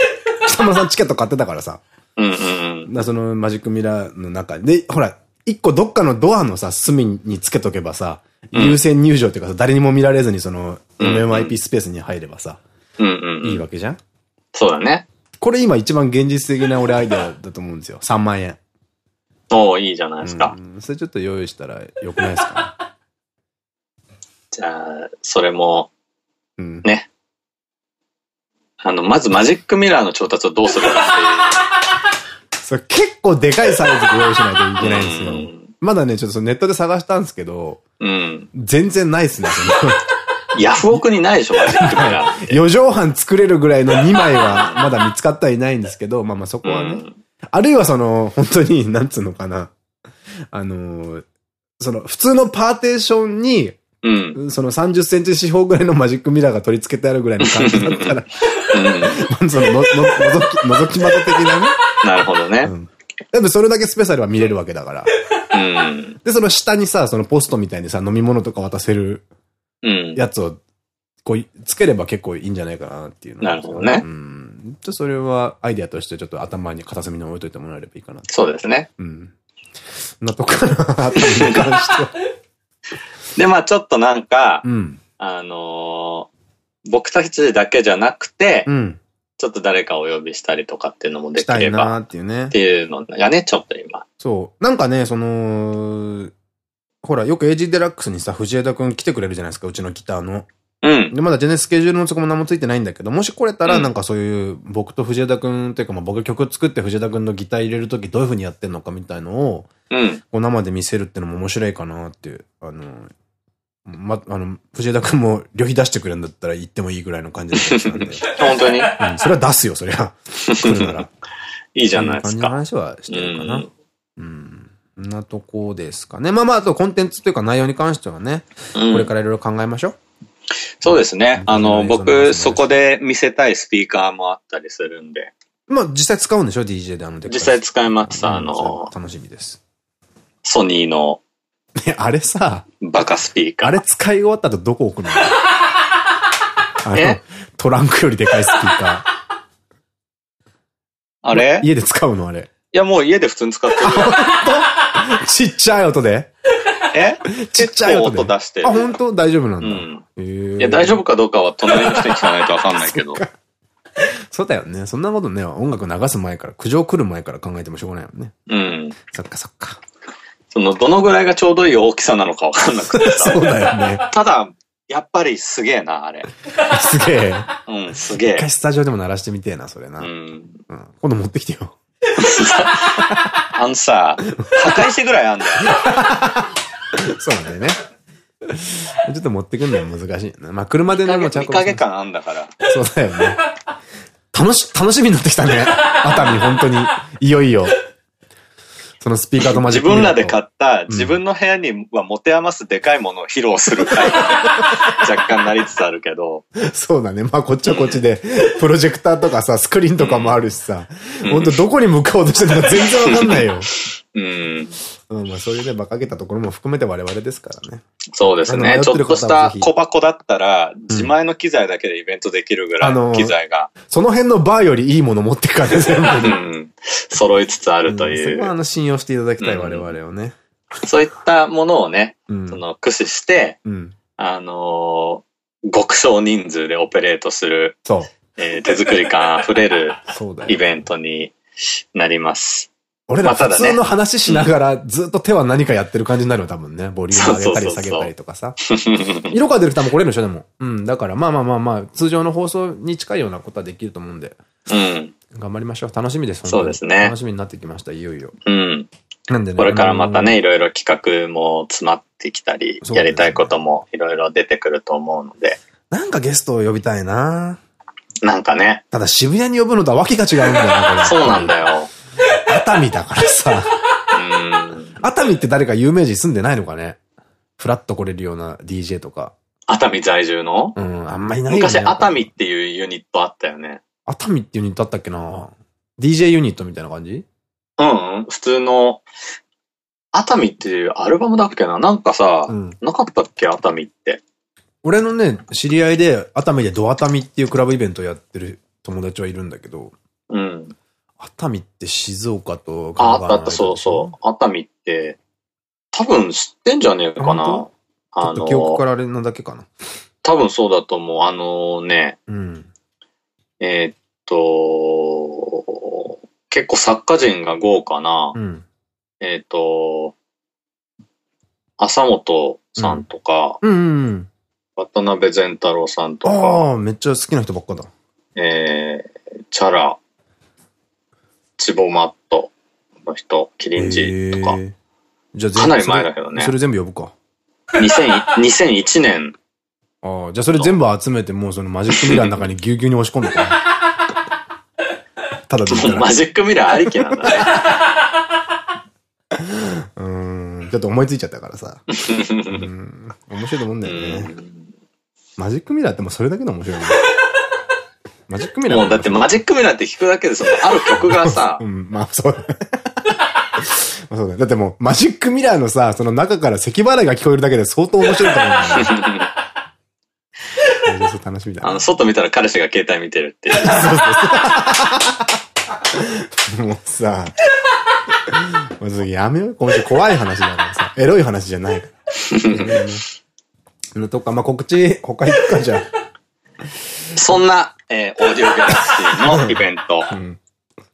北村さんチケット買ってたからさ。うんうんうん。そのマジックミラーの中で、ほら、一個どっかのドアのさ、隅につけとけばさ、優先入場っていうかさ、誰にも見られずにその、MMIP スペースに入ればさ、いいわけじゃん？そうだね。これ今一番現実的な俺アイデアだと思うんですよ。3万円。おおいいじゃないですか。それちょっと用意したらよくないですか、じゃあ、それも、ね。あの、まずマジックミラーの調達をどうするかっていう。それ結構でかいサイズで用意しないといけないんですよ。まだね、ちょっとネットで探したんですけど、うん。全然ないっすね、ヤフオクにないでしょ、マジックミラー。4畳半作れるぐらいの2枚はまだ見つかってはいないんですけど、まあまあそこはね。うん、あるいはその、本当に、なんつうのかな。あのその、普通のパーテーションに、うん、その30センチ四方ぐらいのマジックミラーが取り付けてあるぐらいの感じだったら、うん、そのの、の、のぞき、覗き窓的なね。なるほどね。うん。でもそれだけスペシャルは見れるわけだから。で、その下にさ、そのポストみたいにさ、飲み物とか渡せるやつを、こう、つければ結構いいんじゃないかなっていう、なるほどね。うん。じゃそれはアイディアとしてちょっと頭に片隅に置いといてもらえればいいかな。そうですね。うん。なとかな、頭に関しては。で、まあちょっとなんか、うん。あのー僕たちだけじゃなくて、うん。ちょっと誰かをお呼びしたりとかっていうのもでしたいきればなーっていうねっ。ていうのがね、ちょっと今。そう。なんかね、その、ほら、よくエイジデラックスにさ、藤枝くん来てくれるじゃないですか、うちのギターの。うん。で、まだ全然スケジュールの都合も何もついてないんだけど、もし来れたら、うんなんかそういう、僕と藤枝くんというか、まあ僕が曲作って藤枝くんのギター入れるときどういう風にやってんのかみたいのを、うん。こう生で見せるってのも面白いかなっていう。あの、ま、あの、藤枝くんも旅費出してくれるんだったら行ってもいいぐらいの感じのやつなんで。本当に？うん、それは出すよ、そりゃ。来るなら。いいじゃないですそういう感か。じの話はしてるかな。うんうん。なとこですかね。まあまあ、あとコンテンツというか内容に関してはね、うんこれからいろいろ考えましょう。そうですね。あの、僕、そこで見せたいスピーカーもあったりするんで、まあ実際使うんでしょ ?DJ であの実際使います。あうんの、楽しみです。ソニーのえ、あれさ、バカスピーカー。あれ使い終わった後どこ置くの？あのえ、トランクよりでかいスピーカー。あれ？い家で使うの？あれ。や、もう家で普通に使ってるよ。ちっちゃい音で？え？ちっちゃい音出してるあ、本当？大丈夫なんだ。うん。いや、大丈夫かどうかは隣の人に聞かないとわかんないけど。そうだよね。そんなことね、音楽流す前から、苦情来る前から考えてもしょうがないもんね。うん。そっかそっか。その、どのぐらいがちょうどいい大きさなのかわかんなくてさ。そうだよね。ただ、やっぱりすげえな、あれ。すげえ。うん、すげえ。一回スタジオでも鳴らしてみてえな、それな。ううん。ん。今度持ってきてよ。あのさ、破壊してぐらいあんだよ。そうなんだよね。ちょっと持ってくんのは難しいな。まあ、車でね、もちゃん見かけ感あんだから。そうだよね。楽し、楽しみになってきたね。熱海、本当に。いよいよ。そのスピーカーとマジック自分らで買っった、自分の部屋には持て余すでかいものを披露する回が 若干なりつつあるけど。そうだね。まあ、こっちはこっちで、プロジェクターとかさ、スクリーンとかもあるしさ、うん本当どこに向かおうとしてるのか全然わかんないよ。うん。うん、まあ、そういうね、馬鹿げたところも含めて我々ですからね。そうですね。ちょってとした小箱だったら、自前の機材だけでイベントできるぐらいの機材が、その辺のバーよりいいもの持ってくからね、全部うに。ん、揃いつつあるとうんそいう、こはあの、信用していただきたいうん我々をね。そういったものをね、うん。その駆使して、うん。あのー極小人数でオペレートする、そう。えー手作り感あふれる。イベントになります。俺ら普通の話しながらずっと手は何かやってる感じになるよ、多分ね。ボリューム上げたり下げたりとかさ。色が出る人も来れるでしょ、でも。うん。だから、まあまあまあまあ、通常の放送に近いようなことはできると思うんで、うん。頑張りましょう。楽しみです、そうですね楽しみになってきました、いよいよ。うん。なんでね。これからまたね、いろいろ企画も詰まってきたり、ねやりたいこともいろいろ出てくると思うので、なんかゲストを呼びたいななんかね、ただ渋谷に呼ぶのとはわけが違うんだよな、これ。そうなんだよ。熱海だからさ。うん。熱海って誰か有名人住んでないのかね？フラッと来れるような DJ とか。熱海在住の？うん、あんまりないよね。昔熱海っていうユニットあったよね。熱海ってユニットあったっけな ?DJ ユニットみたいな感じ？うん、うん、普通の、熱海っていうアルバムだっけな？なんかさ、うん。なかったっけ？熱海って。俺のね、知り合いで熱海でド熱海っていうクラブイベントやってる友達はいるんだけど、うん。熱海って静岡とあ、あったあった、そうそう。熱海って、多分知ってんじゃねえかな。あっと記憶かの、らあれなだけかな。多分そうだと思う。あのね、うん。えーっと、結構作家陣が豪華な、うん。えーっと、浅本さんとか、渡辺善太郎さんとうん。か、ああ、めっちゃ好きな人ばっかだ。えー、チャラ、チボマットの人、キリンジとか、じゃあかなり前だけどねそれ全部呼ぶか。2000 2001 年、ああ、じゃあそれ全部集めてもうそのマジックミラーの中にぎゅうぎゅうに押し込んでかな。ただで。マジックミラーありきなんだね。うーん。ちょっと思いついちゃったからさ。うん。面白いと思うんだよね。マジックミラーってもうそれだけで面白いね。マジックミラーもうだってマジックミラーって聞くだけでその、ある曲がさ う、ん、まあそうだね。まあそうだね。だってもう、マジックミラーのさ、その中から咳払いが聞こえるだけで相当面白いと思うんだよね。そう楽しみだねあの、。外見たら彼氏が携帯見てるっていう。もうさ、もう次やめよう。今週怖い話だからさ。エロい話じゃないのとか、まあ、告知、他行くか、じゃあ。そんな、えー、オーディオギャラクシーのイベント。うん。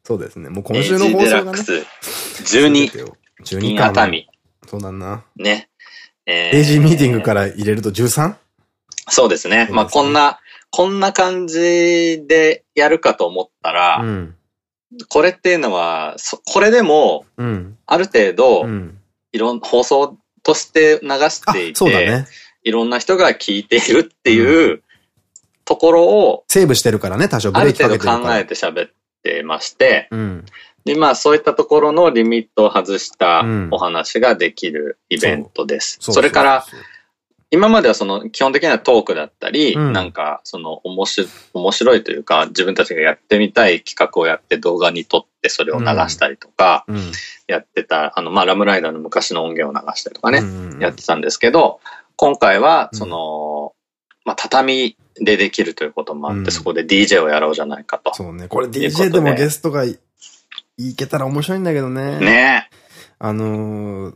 そうですね。もう今週の放デラ送がね。ックス12、12 in か。熱海。そうだな。ね。え AG ミーティングから入れると 13? そうですね。まあ、こんな、こんな感じでやるかと思ったら、うん。これっていうのは、そこれでも、うん。ある程度、うん。いろん、放送として流しあてい、て、そうだね。いろんな人が聞いているっていうところを、セーブしてるからね、多少。ブレーある程度キかけてるから。考えて喋ってまして、うん。で、まあそういったところのリミットを外したうん。お話ができるイベントです。それから、今まではその基本的にはトークだったり、うん。なんかその面白い面白いというか自分たちがやってみたい企画をやって動画に撮ってそれを流したりとかうん。やってた、あのまあラムライダーの昔の音源を流したりとかね、うんやってたんですけど、今回はうん。その、まあ畳でできるということもあって、うんそこで DJ をやろうじゃないかと。そうね。これ DJ ででもゲストがいいけたら面白いんだけどね。。ねあのー、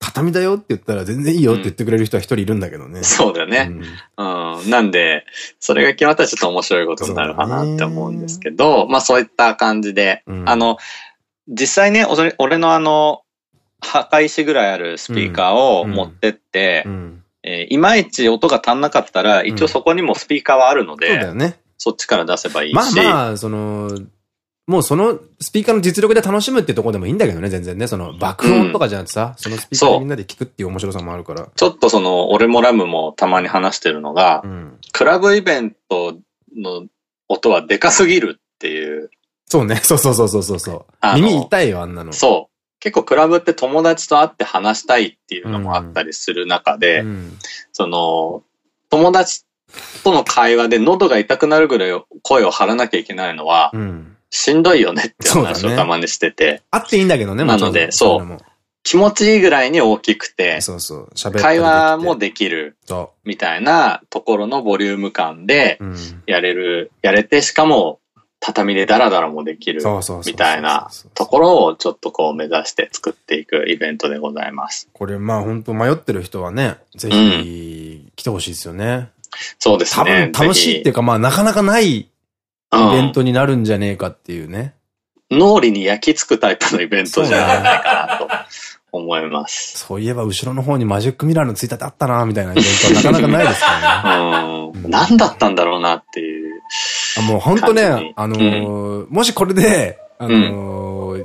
畳だよって言ったら全然いいよって言ってくれる人は一人いるんだけどね。そうだよね。うんうん。なんで、それが決まったらちょっと面白いことになるかなって思うんですけど、まあそういった感じで、うんあの、実際ね、俺俺のあの、墓石ぐらいあるスピーカーをうん持ってって、うん。えーいまいち音が足んなかったら、一応そこにもスピーカーはあるのそうで、だよね。そっちから出せばいいし。まあまあ、その、もうそのスピーカーの実力で楽しむってところでもいいんだけどね、全然ね。その爆音とかじゃなくてさ、そのスピーカーでみんなで聞くっていう面白さもあるから。ちょっとその、俺もラムもたまに話してるのが、うん。クラブイベントの音はでかすぎるっていう、そうね。そうそうそうそうそう耳痛いよ、あんなの。そう。結構クラブって友達と会って話したいっていうのもあったりする中で、うん。その、友達との会話で喉が痛くなるぐらい声を張らなきゃいけないのは、うん。しんどいよねって話をたまにしてて、あっていいんだけどね、なのでそう気持ちいいぐらいに大きくて、そうそう。喋ったり会話もでできるみたいなところのボリューム感でう。うん。やれる、やれて、しかも畳でダラダラもできる。みたいなところをちょっとこう目指して作っていくイベントでございます。これ、まあ本当迷ってる人はね、ぜひ来てほしいですよね。そうです多ね分。楽しいっていうか、まあなかなかないイうんベントになるんじゃねえかっていうね。脳裏に焼き付くタイプのイベントじゃないかなと思います。そういえば後ろの方にマジックミラーのついたてあったな、みたいなイベントはなかなかないですからね。うん。何だったんだろうなっていう。あもう本当ね、あのーもしこれで、あのー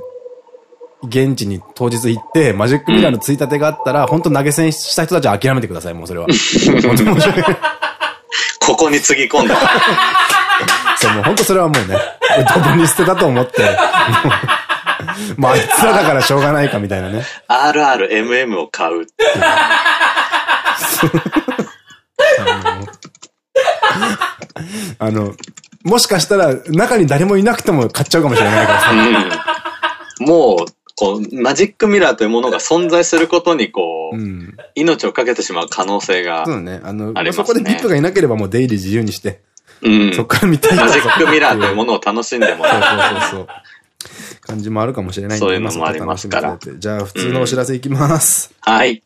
現地に当日行って、マジックミラーのついたてがあったら、本当投げ銭した人たちは諦めてください、もうそれは。ここにつぎ込んだ。そう、もう本当それはもうね、ドブに捨てたと思って、まあ、あいつらだからしょうがないかみたいなね。RRMM を買う。あの、もしかしたら中に誰もいなくても買っちゃうかもしれないからさ。うん。もう、こう、マジックミラーというものが存在することに、こう、うん。命をかけてしまう可能性がそ、うね。あの、あそこでビップがいなければもう出入り自由にして、うん。そっから見たいマジックミラーというのものを楽しんでもそうらう。そうそうそう。感じもあるかもしれないそういうのもありますからじゃあ、普通のお知らせいきます。はい。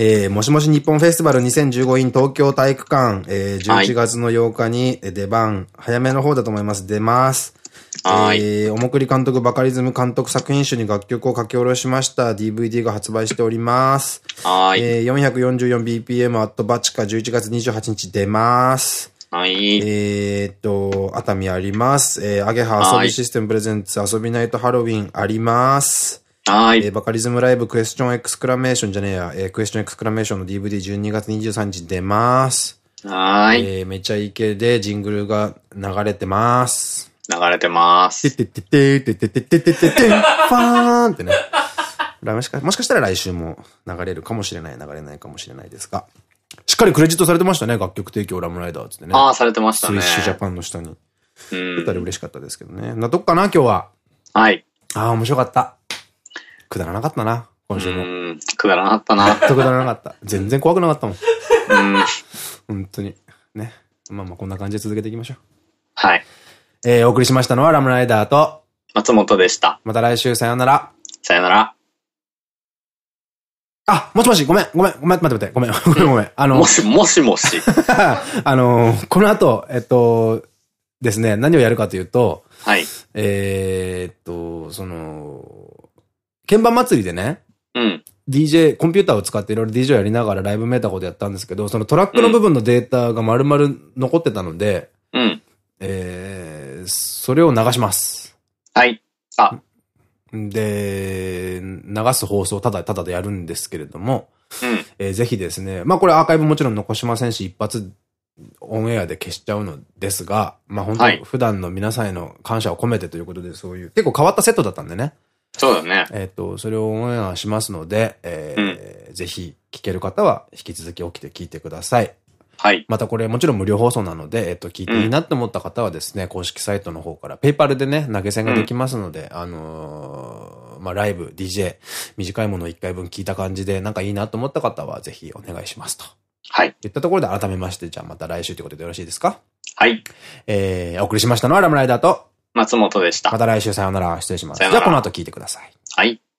えー、もしもし日本フェスティバル 2015in 東京体育館、えー、はい11月の8日にえー出番、早めの方だと思います。出ます。はい。えー、おもくり監督、バカリズム監督作品集に楽曲を書き下ろしました DVD が発売しております。はい。えー、444bpm アットバチカ11月28日出ます。はい。えーっと、熱海あります。えー、アゲハ遊びシステムプレゼンツ遊びナイトハロウィンあります。はい。えーバカリズムライブクエスチョンエクスクラメーションじゃねえや、えークエスチョンエクスクラメーションの DVD12 月23日出ます。はい。えーめちゃイケでジングルが流れてます。流れてます。てってってってってってってってってってファーンってね。もしかもしかしたら来週も流れるかもしれない、流れないかもしれないですが。しっかりクレジットされてましたね、楽曲提供ラムライダーってね。ああ、されてましたね。スイッシュジャパンの下に。うん出たら嬉しかったですけどね。な、どっかな、今日は。はい。ああ、面白かった。くだらなかったな、今う週も。ん。くだらなかったな。全くくだらなかった。全然怖くなかったもん。うん。本当に。ね。まあまあこんな感じで続けていきましょう。はい。えー、お送りしましたのはラムライダーと、松本でした。また来週さようなら。さよなら。あ、もしもし、ごめん、ごめん、ごめん、待って待って、ごめん、ごめん、ごめん。あのも、し、もしもし。あの、この後、えっと、ですね、何をやるかというと、はい。えーっと、その、鍵盤祭りでね、うん。DJ、コンピューターを使っていろいろ DJ をやりながらライブメーターことやったんですけど、そのトラックの部分のデータが丸々残ってたので、うん。えー、それを流します。はい。あ、で、流す放送をただただでやるんですけれども、うん。えーぜひですね、まあこれアーカイブもちろん残しませんし、一発オンエアで消しちゃうのですが、まあ本当はい普段の皆さんへの感謝を込めてということで、そういう、結構変わったセットだったんでね。そうだね。えっ、と、それをオンエアしますので、えーぜひ聞ける方は引き続き起きて聞いてください。はい。またこれもちろん無料放送なので、えっ、と、聞いていいなって思った方はですね、公式サイトの方からペイパルでね、投げ銭ができますので、あのーまあ、ライブ、DJ、短いものを1回分聞いた感じで、なんかいいなと思った方はぜひお願いしますと。はい。言ったところで改めまして、じゃあまた来週ということでよろしいですか？はい。えー、お送りしましたのはラムライダーと、松本でした。また来週さようなら、失礼します。じゃあこの後聞いてください。はい。